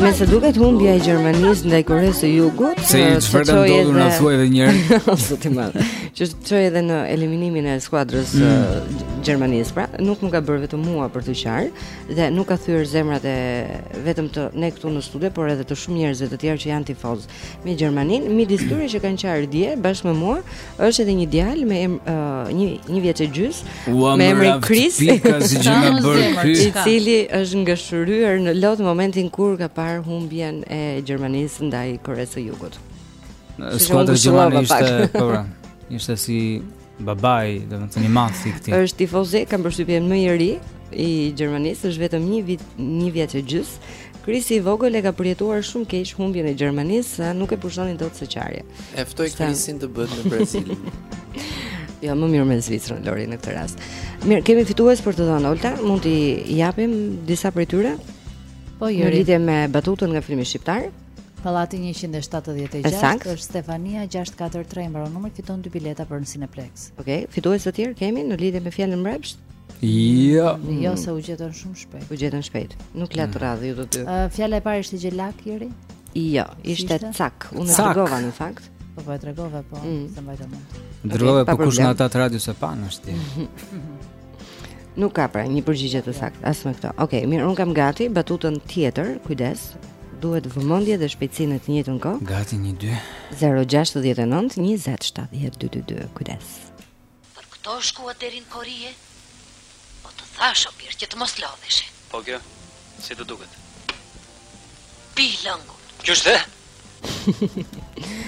Me sa duket humbja e Gjermanisë ndaj Koresë së Jugut Se çfarë ka ndodhur na thuaj dhe një herë Zot i madh Që çoi edhe në eliminimin e skuadrës mm. uh, Gjermanisë Pra nuk më ka bërë vetëm mua për të qarë Dhe nuk ka thyer zemrat e vetëm neve këtu në studio Por edhe të shumë njerëzve të tjerë që janë tifozë me Gjermaninë. Midis tyre që kanë qarë dje bashkë me mua është edhe një djalë me em, uh, një një vjeç e gjysmë me emrin Kris, Pika si që na bërë Zemër, ky. Çka? i cili është ngashëryer në lot në momentin kur ka parë humbjen e Gjermanisë ndaj Koresë së Jugut. Skuadra unë gjermane gështrova ishte, po pra, ishte si Babai, domethënë i madh si këtij. Është tifozi, kam përshtypjen më i ri i Gjermanisë, është vetëm një vit, një vjet e gjysmë. Krisi i vogël e ka përjetuar shumë keq humbjen e Gjermanisë, sa nuk e pushonin dot së qari. E ftoj Krisin të bëhet me Brazilin. Ja, më mirë me Zvicrën, Lori, në këtë rast. Mirë, kemi fitues për të dhënë Olta, mund t'i japim disa prej tyre? Po, Jeri. Në lidhje me batutën nga filmi shqiptar. Pallati 176 Esak. është Stefania 643 i mbaron numri fiton dy bileta për në Cineplex. Okej, okay. fitues të tjerë kemi në lidhje me fjalën mbrapsht? Jo. Mm, jo se u gjetën shumë shpejt. U gjetën shpejt. Nuk latë radhë ju të dy. Uh, fjala e parë ishte gjelak iri? Jo, ishte cak. Unë e tregova në fakt. Po po e tregova po, mm. s'e mbajta më. Tregova po kush nga ata të radios e panë, ishe ti. Nuk ka pra një përgjigje të saktë as me këto. Okej, okay, mirë, unë kam gati batutën tjetër. Kujdes. Duhet vëmendje dhe shpejtësi në të njëjtën kohë. Gati 1 2 069 20 70 222. Kujdes. Për këto shkova deri në Korie. Po të thash o bir që të mos lodheshe. Po kjo, si të duket? Pi lëngun. Kjo është e?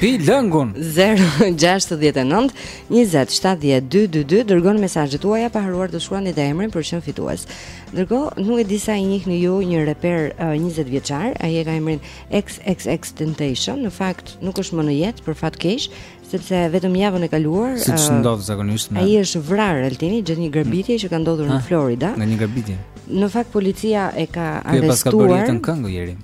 Pi lëngun 069 2070222 dërgoni mesazhet tuaja pa harruar të shkruani dhe emrin për të qenë fitues. Ndërkohë, nuk e di sa i njihni ju një reper uh, 20 vjeçar, ai e ka emrin XXX Tentacion, në fakt nuk është më në jetë për fat keq, sepse vetëm javën e kaluar siç uh, ndodh zakonisht ai është vrarë Altin gjatë një grabitje që ka ndodhur në Florida nga një grabitje në fakt policia e ka arrestuar e paska bërë jetën këngë Jeri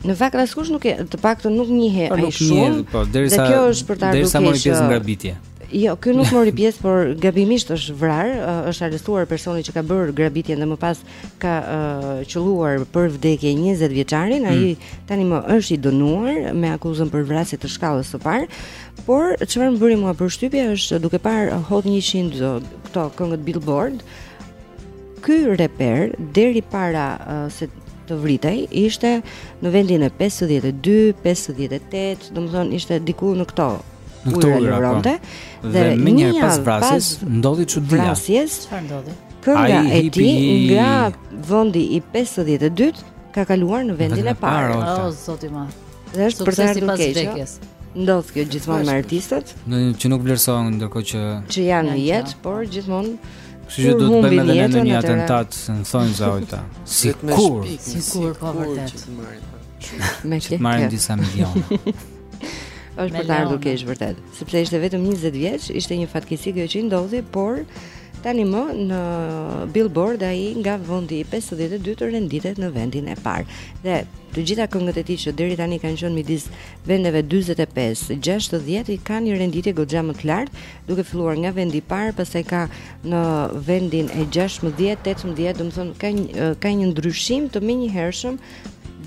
Në fakt askush nuk e të paktën nuk njihej po, ai shumë. Po, derisa kjo është për ta Derisa mori pjesë në grabitje. Jo, ky nuk mori pjesë, por gabimisht është vrarë, është arrestuar personi që ka bërë grabitjen dhe më pas ka uh, qëlluar për vdekje 20 vjeçarin, mm. ai tani më është i dënuar me akuzën për vrasje të shkallës së parë, por çfarë më bëri mua përshtypje është duke parë Hot 100 këto këngët Billboard, ky reper deri para uh, se të vritej ishte në vendin e 52, 58, domethënë ishte diku në këto Në këto ujra, po. Ronte, dhe, dhe menjëherë pas vrasjes, ndodhi çudia. Vrasjes, çfarë ndodhi? Kënga e tij nga vendi i 52 ka kaluar në vendin e parë. O, oh, zoti i madh. Dhe është për të ardhur keq. Ndodh kjo gjithmonë me artistët. Në, që nuk vlerësohen ndërkohë që... Që janë në jetë, por gjithmonë... Kështu që do të bëjmë edhe ne një atentat, në thonë za ojta. Sikur? Sikur, po vërtet. Me këtë. Që të marrim disa milion. Është për të ardhur keq vërtet, sepse ishte vetëm 20 vjeç, ishte një fatkeqësi kjo që i ndodhi, por tani më në Billboard ai nga vendi 52-të renditet në vendin e parë. Dhe të gjitha këngët e tij që deri tani kanë qenë midis vendeve 45, 60 kanë një renditje goxha më të lartë, duke filluar nga vendi i parë, pastaj ka në vendin e 16, 18, domethënë ka një, ka një ndryshim të menjëhershëm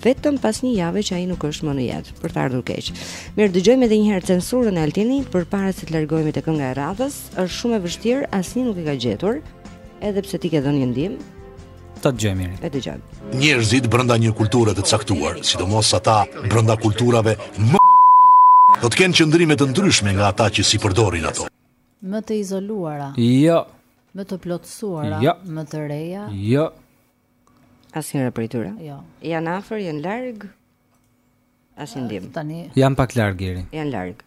vetëm pas një jave që ai nuk është më në jetë për të ardhur keq. Mirë, dëgjojmë edhe një herë censurën e Altinit përpara se të largohemi te kënga e radhës. Është shumë e vështirë, asnjë nuk e ka gjetur, edhe pse ti ke dhënë një ndihmë. Ta dëgjojmë mirë. E dëgjojmë. Njerëzit brenda një kulture të caktuar, sidomos ata brenda kulturave më do të kenë qëndrime të ndryshme nga ata që s'i përdorin ato. Më të izoluara. Jo. Më të plotësuara, jo. më të reja. Jo. Asnjëra prej tyre. Jo. Janë afër, janë larg. Asnjë ndihmë. Tani janë pak larg ieri. Janë larg.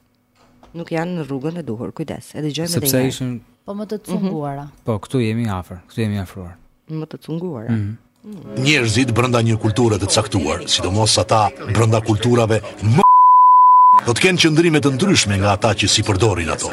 Nuk janë në rrugën e duhur. Kujdes, e dëgjojmë edhe. Sepse ishin po më të mhm. cunguara. Mm -hmm. Po, këtu jemi afër, këtu jemi afruar. Më të cunguara. Mm -hmm. Njerëzit brenda një kulture të caktuar, sidomos ata brenda kulturave më do të kenë qëndrime të ndryshme nga ata që s'i përdorin ato.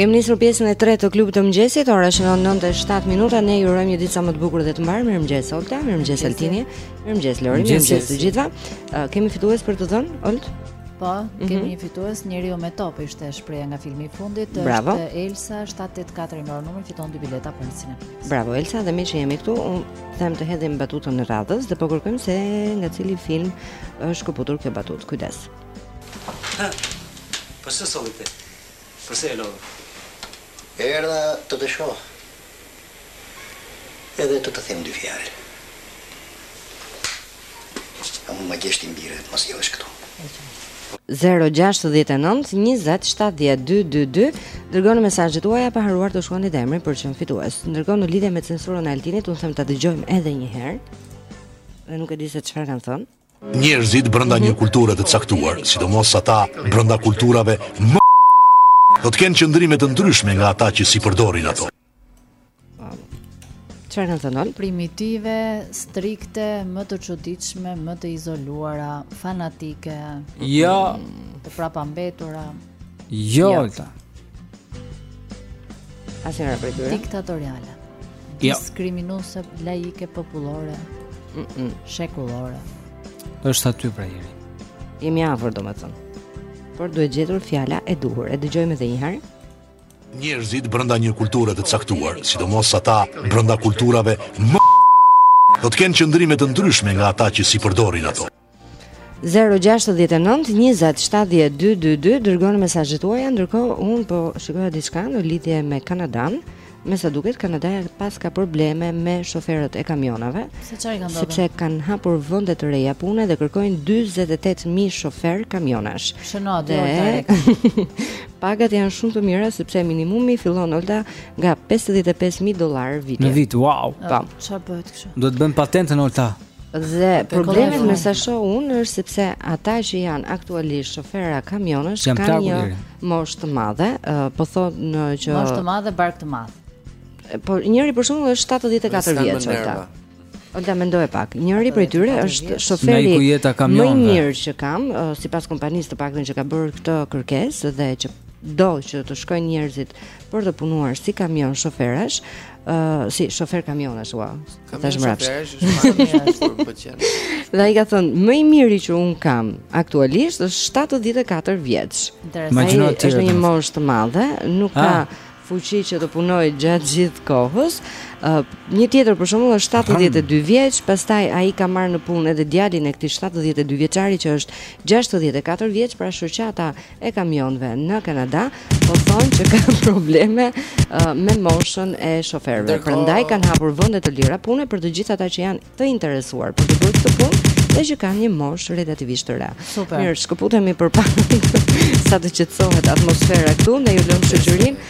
Kemi nisur pjesën e tretë të klubit të mëngjesit, ora është 9:07 minuta. Ne ju urojmë një ditë sa më të bukur dhe të mbarë. Mirëmëngjes Olta, mirëmëngjes Altini, mirëmëngjes Lori, mirëmëngjes të gjithëve. Uh, kemi fitues për të dhënë, Olt? Po, mhm. kemi mm -hmm. një fitues, njeriu me top ishte shpreha nga filmi i fundit, Bravo. është Elsa 784 me numrin, fiton dy bileta për nesër. Bravo Elsa, dhe meqë jemi këtu, unë them të hedhim batutën e radhës dhe po kërkojmë se nga cili film është shkëputur kjo batutë. Kujdes. Po s'e solle ti. Përse u lodhe? Erdha të të shoh edhe të të them dy fjalë. A mund ma gjesh ti mbire të ma sjellësh këtu? E qartë. 0692070222 dërgoni mesazhet tuaja pa harruar të shkruani dhe emrin për të qenë fitues. Ndërkohë në lidhje me censurën e Altinit, unë them ta dëgjojmë edhe një herë. Dhe nuk e di se çfarë kanë thënë. Njerëzit brenda një kulture të caktuar, sidomos ata brenda kulturave më do të kenë qëndrime të ndryshme nga ata që s'i përdorin ato. Çfarë kanë thënë, Primitive, strikte, më të çuditshme, më të izoluara, fanatike, jo, të prapambetura. Jo, jo. Olta. Asnjëra prej tyre. Diktatoriale. Jo. Diskriminuese laike popullore. Mm -mm. Shekullore. Është aty pra jeri. Jemi afër domethënë. Por duhet gjetur fjala e duhur. E dëgjojmë edhe një herë. Njerëzit brenda një kulture të caktuar, sidomos ata brenda kulturave më do të kenë qëndrime të ndryshme nga ata që s'i përdorin ato. 0-6-19-27-12-2 Dërgoni mesazhet tuaja Ndërkohë unë po shikoja diçka në lidhje me Kanadan Me sa duket Kanadaja paska probleme me shoferët e kamionave Se ç'i ka ndodhur Sepse kanë hapur vende të reja pune dhe kërkojnë 48.000 shoferë kamionash Shëno atë dhe... orë Pagat janë shumë të mira sepse minimumi fillon Olta nga 55000 dollarë në vit. Në vit, wow. Po. Çfarë bëhet kështu? Do të bësh patentën Olta. Dhe problemi me sa shoh unë është sepse ata që janë aktualisht shofera kamionash kanë një moshë të madhe, uh, po thonë që moshë të madhe, bark të madh. Po njëri për shembull është 74 vjeç ata. Olta mendoj pak. Njëri prej tyre është shoferi më i mirë që kam, uh, sipas kompanisë të paktën që ka bërë këtë kërkesë dhe që do që të shkojnë njerëzit për të punuar si kamion shoferash, uh, si shoferë kamionash, ua, E thashë mbrapsht. Dhe ai ka thënë, më i miri që unë kam aktualisht është 74 vjeç. Imagjino ti. Është një moshë e madhe, nuk ka ah. fuqi që të punojë gjatë gjithë kohës. Uh, një tjetër për shembull është 72 vjeç, pastaj ai ka marrë në punë edhe djalin e këtij 72 vjeçari që është 64 vjeç, pra shoqata e kamionëve në Kanada po thonë që kanë probleme uh, me moshën e shoferëve. Dërko... Prandaj kanë hapur vende të lira pune për të gjithë ata që janë të interesuar për të bërë këtë punë dhe që kanë një moshë relativisht të re. Mirë, shkëputemi për pak. Sa të qetësohet atmosfera këtu, ne ju lëmë në shoqërinë.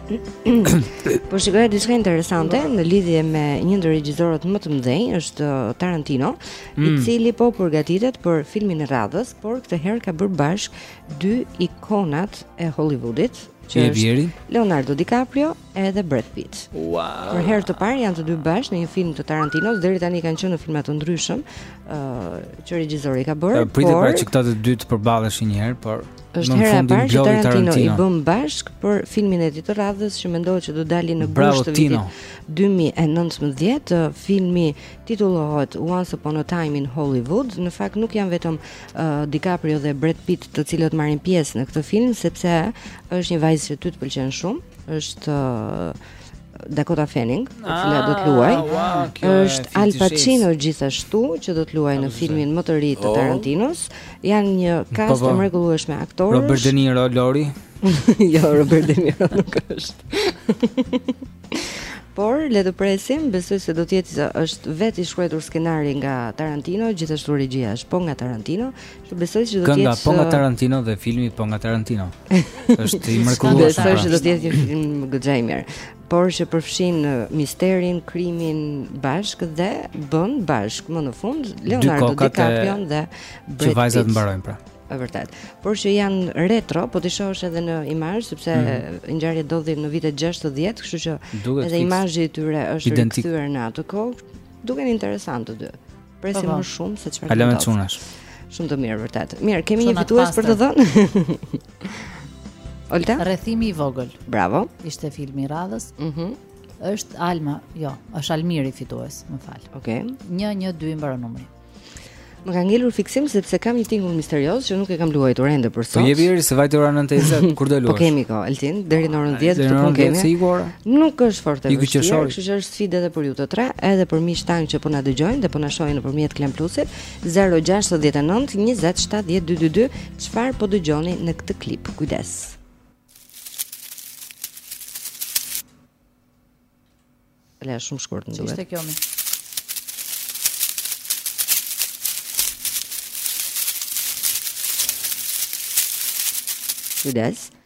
Po shikoj diçka interesante në lidhje me një ndër regjisorët më të mëdhenj, është uh, Tarantino, mm. i cili po përgatitet për filmin e radhës, por këtë herë ka bërë bashkë dy ikonat e Hollywoodit, që është Leonardo DiCaprio edhe Brad Pitt. Wow. Për herë të parë janë të dy bashkë në një film të Tarantinos, deri tani kanë qenë në filma të ndryshëm, ë uh, që regjisori ka bërë. por... Pritet pra që këta të dy të përballeshin një herë, por Është hera e parë që Tarantino i bën bashkë për filmin e tij të radhës që mendohet që do dali në gusht të vitit 2019. Filmi titullohet Once Upon a Time in Hollywood. Në fakt nuk janë vetëm uh, DiCaprio dhe Brad Pitt të cilët marrin pjesë në këtë film sepse është një vajzë që ty të pëlqen shumë, është uh, Dakota Fanning, e cila do të ah, luajë. Wow, është Al Pacino gjithashtu që do të luajë në filmin më të ri të oh. Tarantinos. Janë një po, kast po. i mrekullueshëm aktorësh. Robert De Niro, Lori. jo, Robert De Niro nuk është. Por le të presim, besoj se do të jetë është vetë i shkruar skenari nga Tarantino, gjithashtu regjia është po nga Tarantino, Besoj se do të jetë Kënga po nga Tarantino dhe filmi po nga Tarantino. Është i mrekullueshëm. Besoj pra. se do të jetë një film goxha i mirë, por që përfshin uh, misterin, krimin bashkë dhe bën bashkë më në fund Leonardo DiCaprio dhe Brad Pitt. Që vajzat mbarojnë pra. E vërtetë. Por që janë retro, po t'i shohësh edhe në imazh sepse mm -hmm. ngjarjet ndodhin në vitet 60, kështu që Duket edhe imazhi i tyre është rikthyer në atë kohë. Duken interesantë të dy. Presim po, po. më shumë se çfarë. Kalamaj çunash. Shumë të mirë vërtet. Mirë, kemi një fitues për të dhënë. Olta? Rrethimi i vogël. Bravo. Ishte filmi i radhës. Mhm. Mm është Alma, jo, është Almiri fitues, më fal. Okej. Okay. 112 i mbaron numri. Më ka ngelur fiksim sepse kam një tingull misterioz që nuk e kam luajtur ende për sot. Po jepi de se vajti ora 9:20, kur do ta luash? Po kemi kohë, Altin, deri në orën 10 këtu punë kemi. Nuk është fort e vështirë, kështu që është Sfidë edhe për ju të tre, edhe për miqtë tanë që po na dëgjojnë dhe po na shohin nëpërmjet Klan Plusit, 069 20 70 222, çfarë po dëgjoni në këtë klip? Kujdes. E, shumë shkurt më duket. Ç'ishte kjo mo? Kujdes. Kujdes.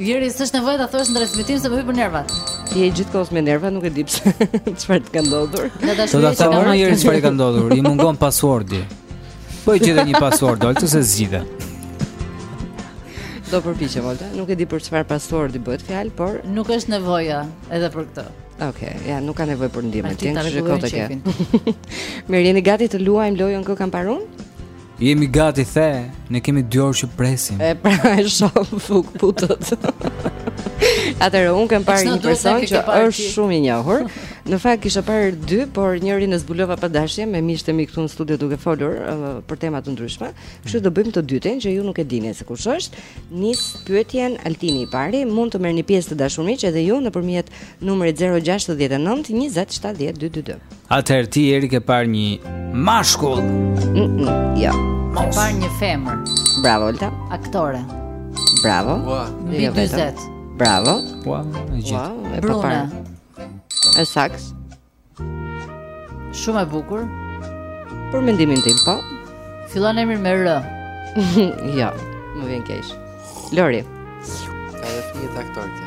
Jeri, s'është nevoja ta thuash në transmetim se më hypën nervat. Ti je gjithkohës me nerva, nuk e di pse. Çfarë të ka ndodhur? Do ta shohim se ka Jeri çfarë ka ndodhur. I mungon passwordi. Po i gjetë një password, dale se zgjidhet. Do përpiqem, Olta. Nuk e di për çfarë passwordi bëhet fjalë, por nuk është nevoja edhe për këtë. Okej, okay, ja, nuk ka nevojë për ndihmë, ti je kot atje. Mirë, jeni gati të luajmë lojën kë kam parë unë? Jemi gati the, ne kemi dy orë që presim. E pra e shoh, s'u këputët. Atëherë unë kam parë një person që është shumë i njohur. Në fakt kisha parë dy, por njërin e zbulova pa dashje me miqtë e mi këtu në studio duke folur uh, për tema të ndryshme. Kështu do bëjmë të dytin që ju nuk e dini se kush është. Nis pyetjen Altini i pari, mund të merrni pjesë të dashur miq edhe ju nëpërmjet numrit 069 20 70 222. Atëherë ti eri ke parë një mashkull. Mm -mm, jo. Ke parë një femër. Bravo Olta. Aktore. Bravo. Ua, mbi 40. Bravo. Ua, e gjithë. Ua, e Bruna. E saktë. Shumë e bukur. Për mendimin tim, po. Fillon emri me R. jo, më vjen keq. Lori. Ka dhe fëmijë aktorja.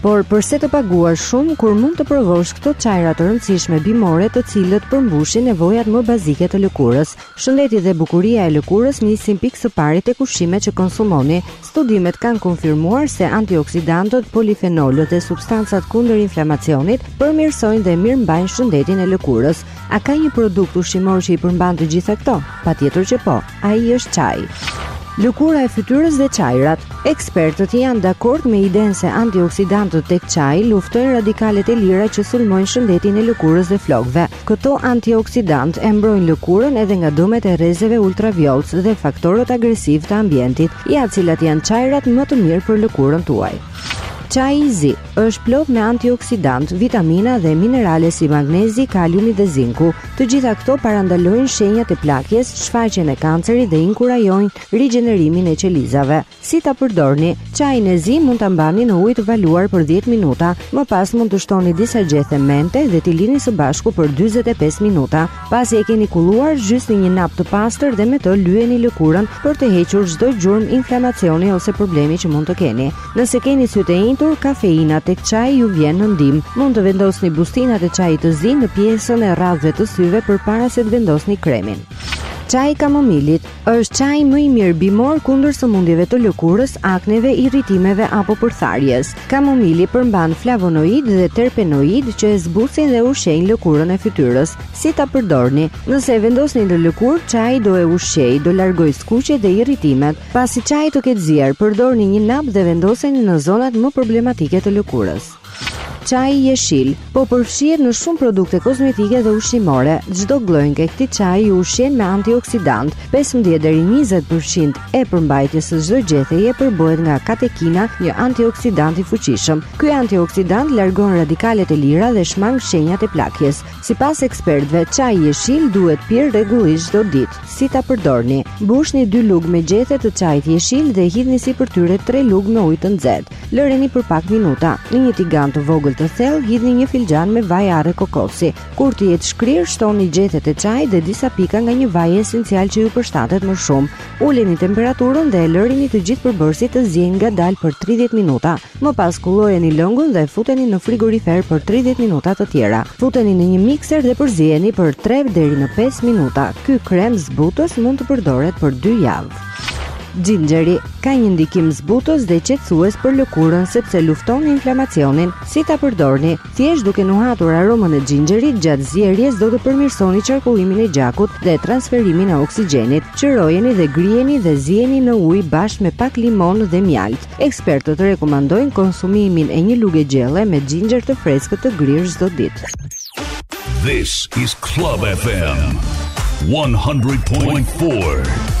Por përse të paguash shumë kur mund të provosh këto çajra të rëndësishme bimore të cilët përmbushin nevojat më bazike të lëkurës. Shëndeti dhe bukuria e lëkurës nisin pikë së pari tek ushqimet që konsumoni. Studimet kanë konfirmuar se antioksidantët, polifenolët dhe substancat kundër inflamacionit përmirësojnë dhe mirëmbajnë shëndetin e lëkurës. A ka një produkt ushqimor që i përmban të gjitha këto? Patjetër që po. Ai është çaji. Lëkura e fytyrës dhe çajrat. Ekspertët janë dakord me idenë se antioksidantët tek çaji luftojnë radikalet e lira që sulmojnë shëndetin e lëkurës dhe flokëve. Këto antioksidantë e mbrojnë lëkurën edhe nga dëmet e rrezeve ultravjollcë dhe faktorët agresivë të ambientit, ja cilat janë çajrat më të mirë për lëkurën tuaj. Çaji i zi. Është plot me antioksidantë, vitamina dhe minerale si magnezi, kaliumi dhe zinku. Të gjitha këto parandalojnë shenjat e plakjes, shfaqjen e kancerit dhe inkurajojnë rigjenerimin e qelizave. Si ta përdorni? Çajin e zi mund ta mbani në ujë të valuar për 10 minuta. Më pas mund të shtoni disa gjethe mente dhe t'i lini së bashku për 45 minuta. Pasi e keni kulluar, zhysni një napë të pastër dhe me të lyeni lëkurën për të hequr çdo gjurmë inflamacioni ose problemi që mund të keni. Nëse keni sytë e ënjtur, kafeina tek çaji ju vjen në ndihmë. Mund të vendosni bustinat e çajit të zi në pjesën e rrathëve të syve përpara se të vendosni kremin. Çaji i kamomilit është çaji më i mirë bimor kundër sëmundjeve të lëkurës, akneve, irritimeve apo përtharjes. Kamomili përmban flavonoidë dhe terpenoidë që e zbusin dhe ushqejnë lëkurën e fytyrës. Si ta përdorni? Nëse e vendosni në lëkurë, çaji do e ushqejë, do largojë skuqjet dhe irritimet. Pasi çaji të ketë zier, përdorni një napë dhe vendoseni në zonat më problematike të lëkurës. Çaji jeshil po përfshihet në shumë produkte kozmetike dhe ushqimore. Çdo gllënjkë e këtij çaji ju ushqen me antioksidantë. 15 deri 20% e përmbajtjes së çdo gjetheje përbëhet nga katekina, një antioksidant i fuqishëm. Ky antioksidant largon radikalet e lira dhe shmang shenjat e plakjes. Sipas ekspertëve, çaji jeshil duhet pirë rregullisht çdo ditë. Si ta përdorni? Mbushni 2 lugë me gjethe të çajit jeshil dhe hidhni sipër tyre 3 lugë me ujë të nxehtë. Lëreni për pak minuta. Në një tigan të vogël të thellë hidhni një filxhan me vaj arre kokosi. Kur të jetë shkrirë, shtoni gjethet e çajit dhe disa pika nga një vaj esencial që ju përshtatet më shumë. Uleni temperaturën dhe lërini të gjithë përbërësit të ziejnë ngadalë për 30 minuta. Më pas kullojeni lëngun dhe futeni në frigorifer për tridhjetë minuta të tjera. Futeni në një mikser dhe përzieni për tre deri në pesë minuta. Ky krem zbutës mund të përdoret për dy javë. Xhinxheri ka një ndikim zbutës dhe qetësues për lëkurën sepse lufton inflamacionin. Si ta përdorni? Thjesht duke nuhatur aromën e xhinxherit gjatë zierjes do të përmirësoni qarkullimin e gjakut dhe transferimin e oksigjenit. Qërojeni dhe grijeni dhe zieni në ujë bashkë me pak limon dhe mjaltë. Ekspertët rekomandojnë konsumimin e një luge gjelle me xhinxher të freskët të grirë çdo ditë. This is Club FM 100.4.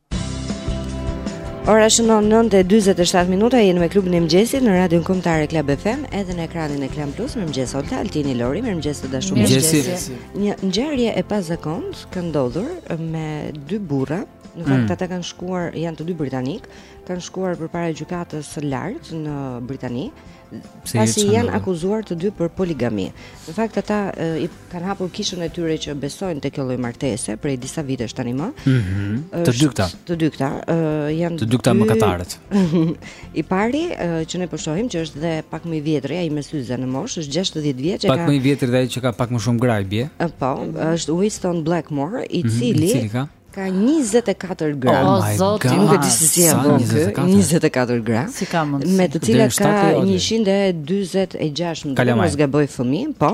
Ora shënon 9:47 minuta jeni me klubin e mëngjesit në Radion Kombëtare Club FM edhe në ekranin e Klan Plus mirëmëngjes Olta Altini Lori mirëmëngjes të dashur mëngjes një ngjarje e pazakontë ka ndodhur me dy burra në fakt mm. ata kanë shkuar janë të dy britanikë kanë shkuar përpara gjykatës së lartë në Britani Pse pasi janë akuzuar të dy për poligami. Në fakt ata i kanë hapur kishën e tyre që besojnë te kjo lloj martese prej disa vitesh tani më. Ëh. Mm -hmm. Të dy këta. Të dy këta uh, janë të dy këta mëkatarët. I pari uh, që ne po shohim që është dhe pak më i vjetri, ai me syze në moshë, është 60 vjeç e ka. Pak më i vjetri dhe ai që ka pak më shumë gra i bie. Uh, po, është Winston Blackmore, i, mhm, cili mm -hmm, Ka 24 gra. Oh, oh my god. Nuk e di se si ia ka bërë ky. 24 gra. Si ka mundësi? Me të cilat ka 146 në mos gaboj fëmijë, po.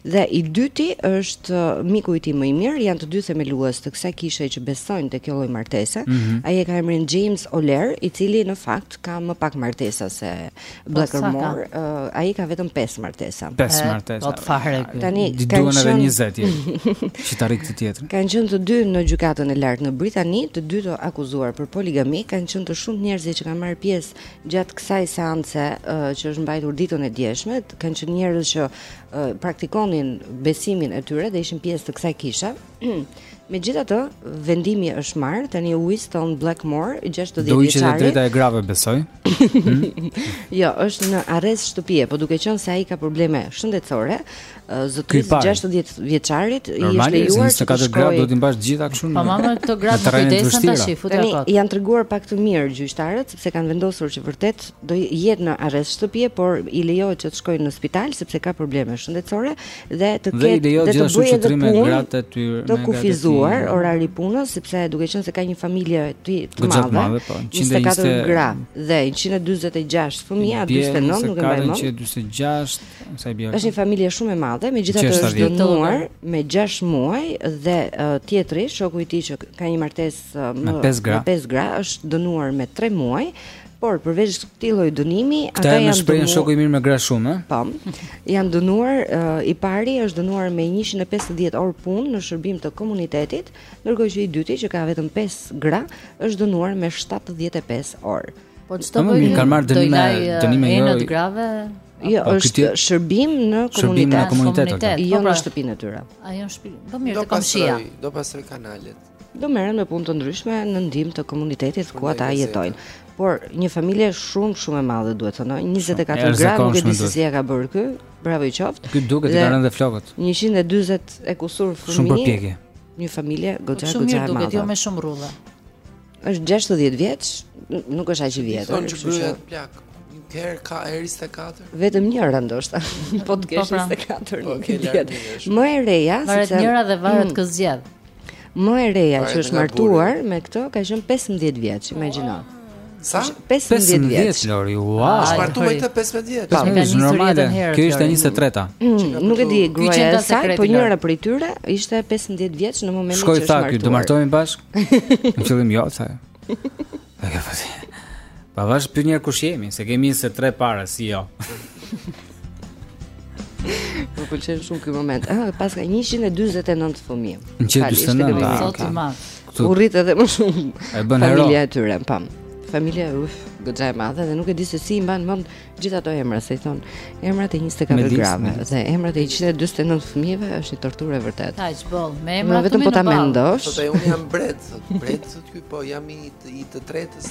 Dhe i dyti është uh, miku i tij më i mirë, janë të dy themelues të kësaj kishe që besojnë te kjo lloj martese. Mm -hmm. Ai e ka emrin James Oler, i cili në fakt ka më pak martesa se Blackmore, po, uh, ai ka vetëm 5 martesa. 5 martesa. Po të fare ky. Tani kanë qenë edhe 20 tjetër. Që ta rrit të tjetrën. Kanë qenë të dy në gjykatën e lartë në Britani, të dy të akuzuar për poligami, kanë qenë të shumtë njerëz që kanë marrë pjesë gjatë kësaj seance uh, që është mbajtur ditën e djeshme, kanë qenë njerëz që uh, praktikonin besimin e tyre dhe ishin pjesë e kësaj kishe. Megjithatë, vendimi është marrë, tani Winston Blackmore, 60 vjeçari. Do i që dhe drejta e grave besoj? jo, është në arrest shtëpie, po duke qenë se ai ka probleme shëndetësore, zotërisë 60 vjeçarit, i është lejuar që të shkojë... Grave, do t'i mbash gjitha kështu pa, mama, të grave të kujdesen të shi, futë e Janë treguar pak të mirë gjyqtarët, sepse kanë vendosur që vërtet do jetë në arrest shtëpie, por i lejohet që të shkojë në spital, sepse ka probleme shëndetësore, dhe të ketë dhe, dhe të bëjë edhe punë me gratë e tyre të kufizuar orari i punës sepse duke qenë se ka një familje të të madhe po, 24, gra dhe 146 fëmijë 49 nuk e mbaj më 146 sa i bie është një familje shumë e madhe megjithatë është dënuar me 6 muaj dhe uh, tjetri shoku i tij që ka një martesë uh, me 5 gra. gra është dënuar me 3 muaj Por përveç këtij lloj dënimi, ata janë dënuar. Këta shprehën shoku i mirë me gra shumë, ëh. Po. Janë dënuar, uh, i pari është dënuar me 150 orë punë në shërbim të komunitetit, ndërkohë që i dyti që ka vetëm 5 gra është dënuar me 75 orë. Po çfarë po, bëjnë? Kanë marrë dënime, dënime jo. Në të grave. Jo, po, është shërbim në komunitet. Shërbim në komunitet. Jo, pra. në shtëpinë e tyre. Ajo në shtëpi. Po mirë, te komshia. Do pastrojë kanalet. do merren me punë të ndryshme në ndihmë të komunitetit ku ata jetojnë. Por një familje shumë shumë e madhe duhet thënë, 24 gra, nuk e di se si e ka bërë ky. Bravo i qoftë. Ky duket të kanë dhe flokët. 140 e kusur fëmijë. Shumë përpjekje. Një familje goxha goxha e madhe. Shumë mirë duket, jo me shumë rrudha. Është 60 vjeç, nuk është aq i vjetër, kështu që plak. Her ka her 24. Vetëm njëra ndoshta. Po të kesh 24 po, nuk e di. Më e reja, sepse njëra dhe varet mm. kë zgjedh. Më e reja që është martuar me këtë ka qenë 15 vjeç, imagjino. Sa? 15 vjeç. Lori, wow. Është martuar me këtë 15 vjeç. Po, ka një normale. Kjo ishte 23-ta. Mm, nuk e di gruaja e satë, po njëra prej tyre ishte 15 vjeç në momentin që është martuar. Shkoi tha ky, do martohemi bashkë? Në fillim jo, tha. Nuk e fasi. Pa avash njëherë kush jemi, se kemi 23 para si jo. Më pëlqen shumë ky moment. Ah, paska 149 fëmijë. 149. Sot i madh. U rrit edhe më shumë. E bën hero. Familja e tyre, pam. Familja e uf, goxha e madhe dhe nuk e di se si i mban mend Gjithë ato emra, si i thonë, emrat e 24 grave dhe emrat e 149 fëmijëve është një torturë e vërtetë. Aq boll, me emrat vetëm po ta mendosh. Sot unë jam bret, bret sot ky po jam i të, i të tretës,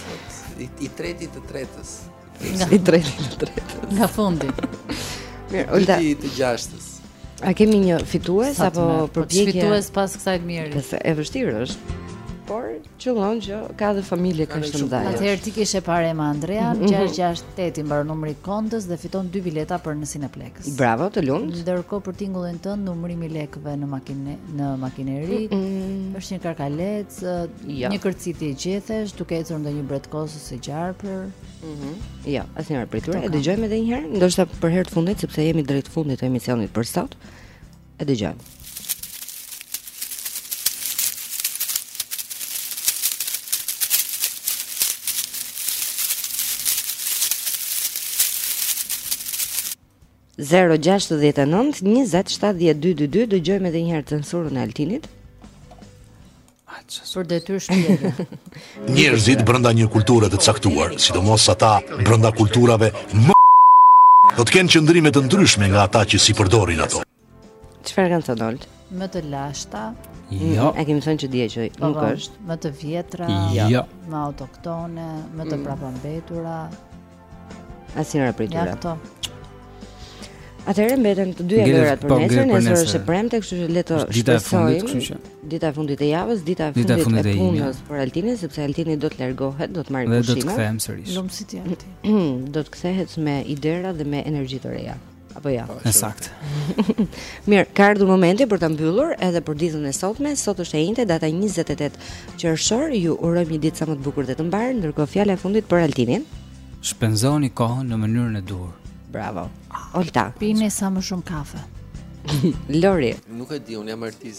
i, i treti të tretës. Nga i treti të tretës. Nga fundi. Mirë, ulta. I të gjashtës. A kemi një fitues apo përpjekje? Fitues pas kësaj mirë. Është e vështirë. Por Qëllon që ka dhe familje kaq të mëdha. Atëherë ti kishe parë Ema Andrea 668 i mbaron numri Kondës dhe fiton dy bileta për në Cineplex. Bravo, të lumt. Ndërkohë për tingullin tënd numrimi i lekëve në makinë në makineri mm-mm. është një karkalec, ja. një kërcitje gjethesh duke ecur ndonjë bretkosë ose gjarpër. Mhm. Mm jo, asnjëra prej tyre. E dëgjojmë edhe një herë, ndoshta për herë të fundit sepse jemi drejt fundit të emisionit për sot. E dëgjojmë. Zero gjashtëdhjetë e nëntë, njëzet, shtatëdhjetë, dy, dy, dy, dëgjojmë edhe një herë censurën e Altinit. për detyrë shtëpie. Njerëzit brenda një kulture të caktuar, sidomos ata brenda kulturave më do të kenë qëndrime të ndryshme nga ata që s'i përdorin ato. Çfarë kanë thënë Olta? Më të lashta. Jo. A kemi thënë që dje që po, nuk po, është. Më të vjetra. Jo. Më autoktone, më të mm. prapambetura. Asnjëra prej tyre. Ja këto. Atëherë mbeten të dyja lojërat për po, nesër, nesër është e premte, kështu që le të shpresojmë. Dita e fundit e javës, dita e fundit e punës për Altinin, sepse Altini do të largohet, do të marrë pushime. Do të kthehem sërish. Lum si ti Altin. Do të kthehet me ide të reja dhe me energji të reja. apo jo? Ja? Është saktë. Mirë, ka ardhur momenti për ta mbyllur edhe për ditën e sotme. Sot është e enjte, data 28 qershor. Ju urojmë një ditë sa më të bukur dhe të mbarë, ndërkohë fjala e fundit për Altinin. Shpenzoni kohën në mënyrën e duhur. Bravo. Olta. Pini sa më shumë kafe. Lori. Nuk e di, unë jam artist.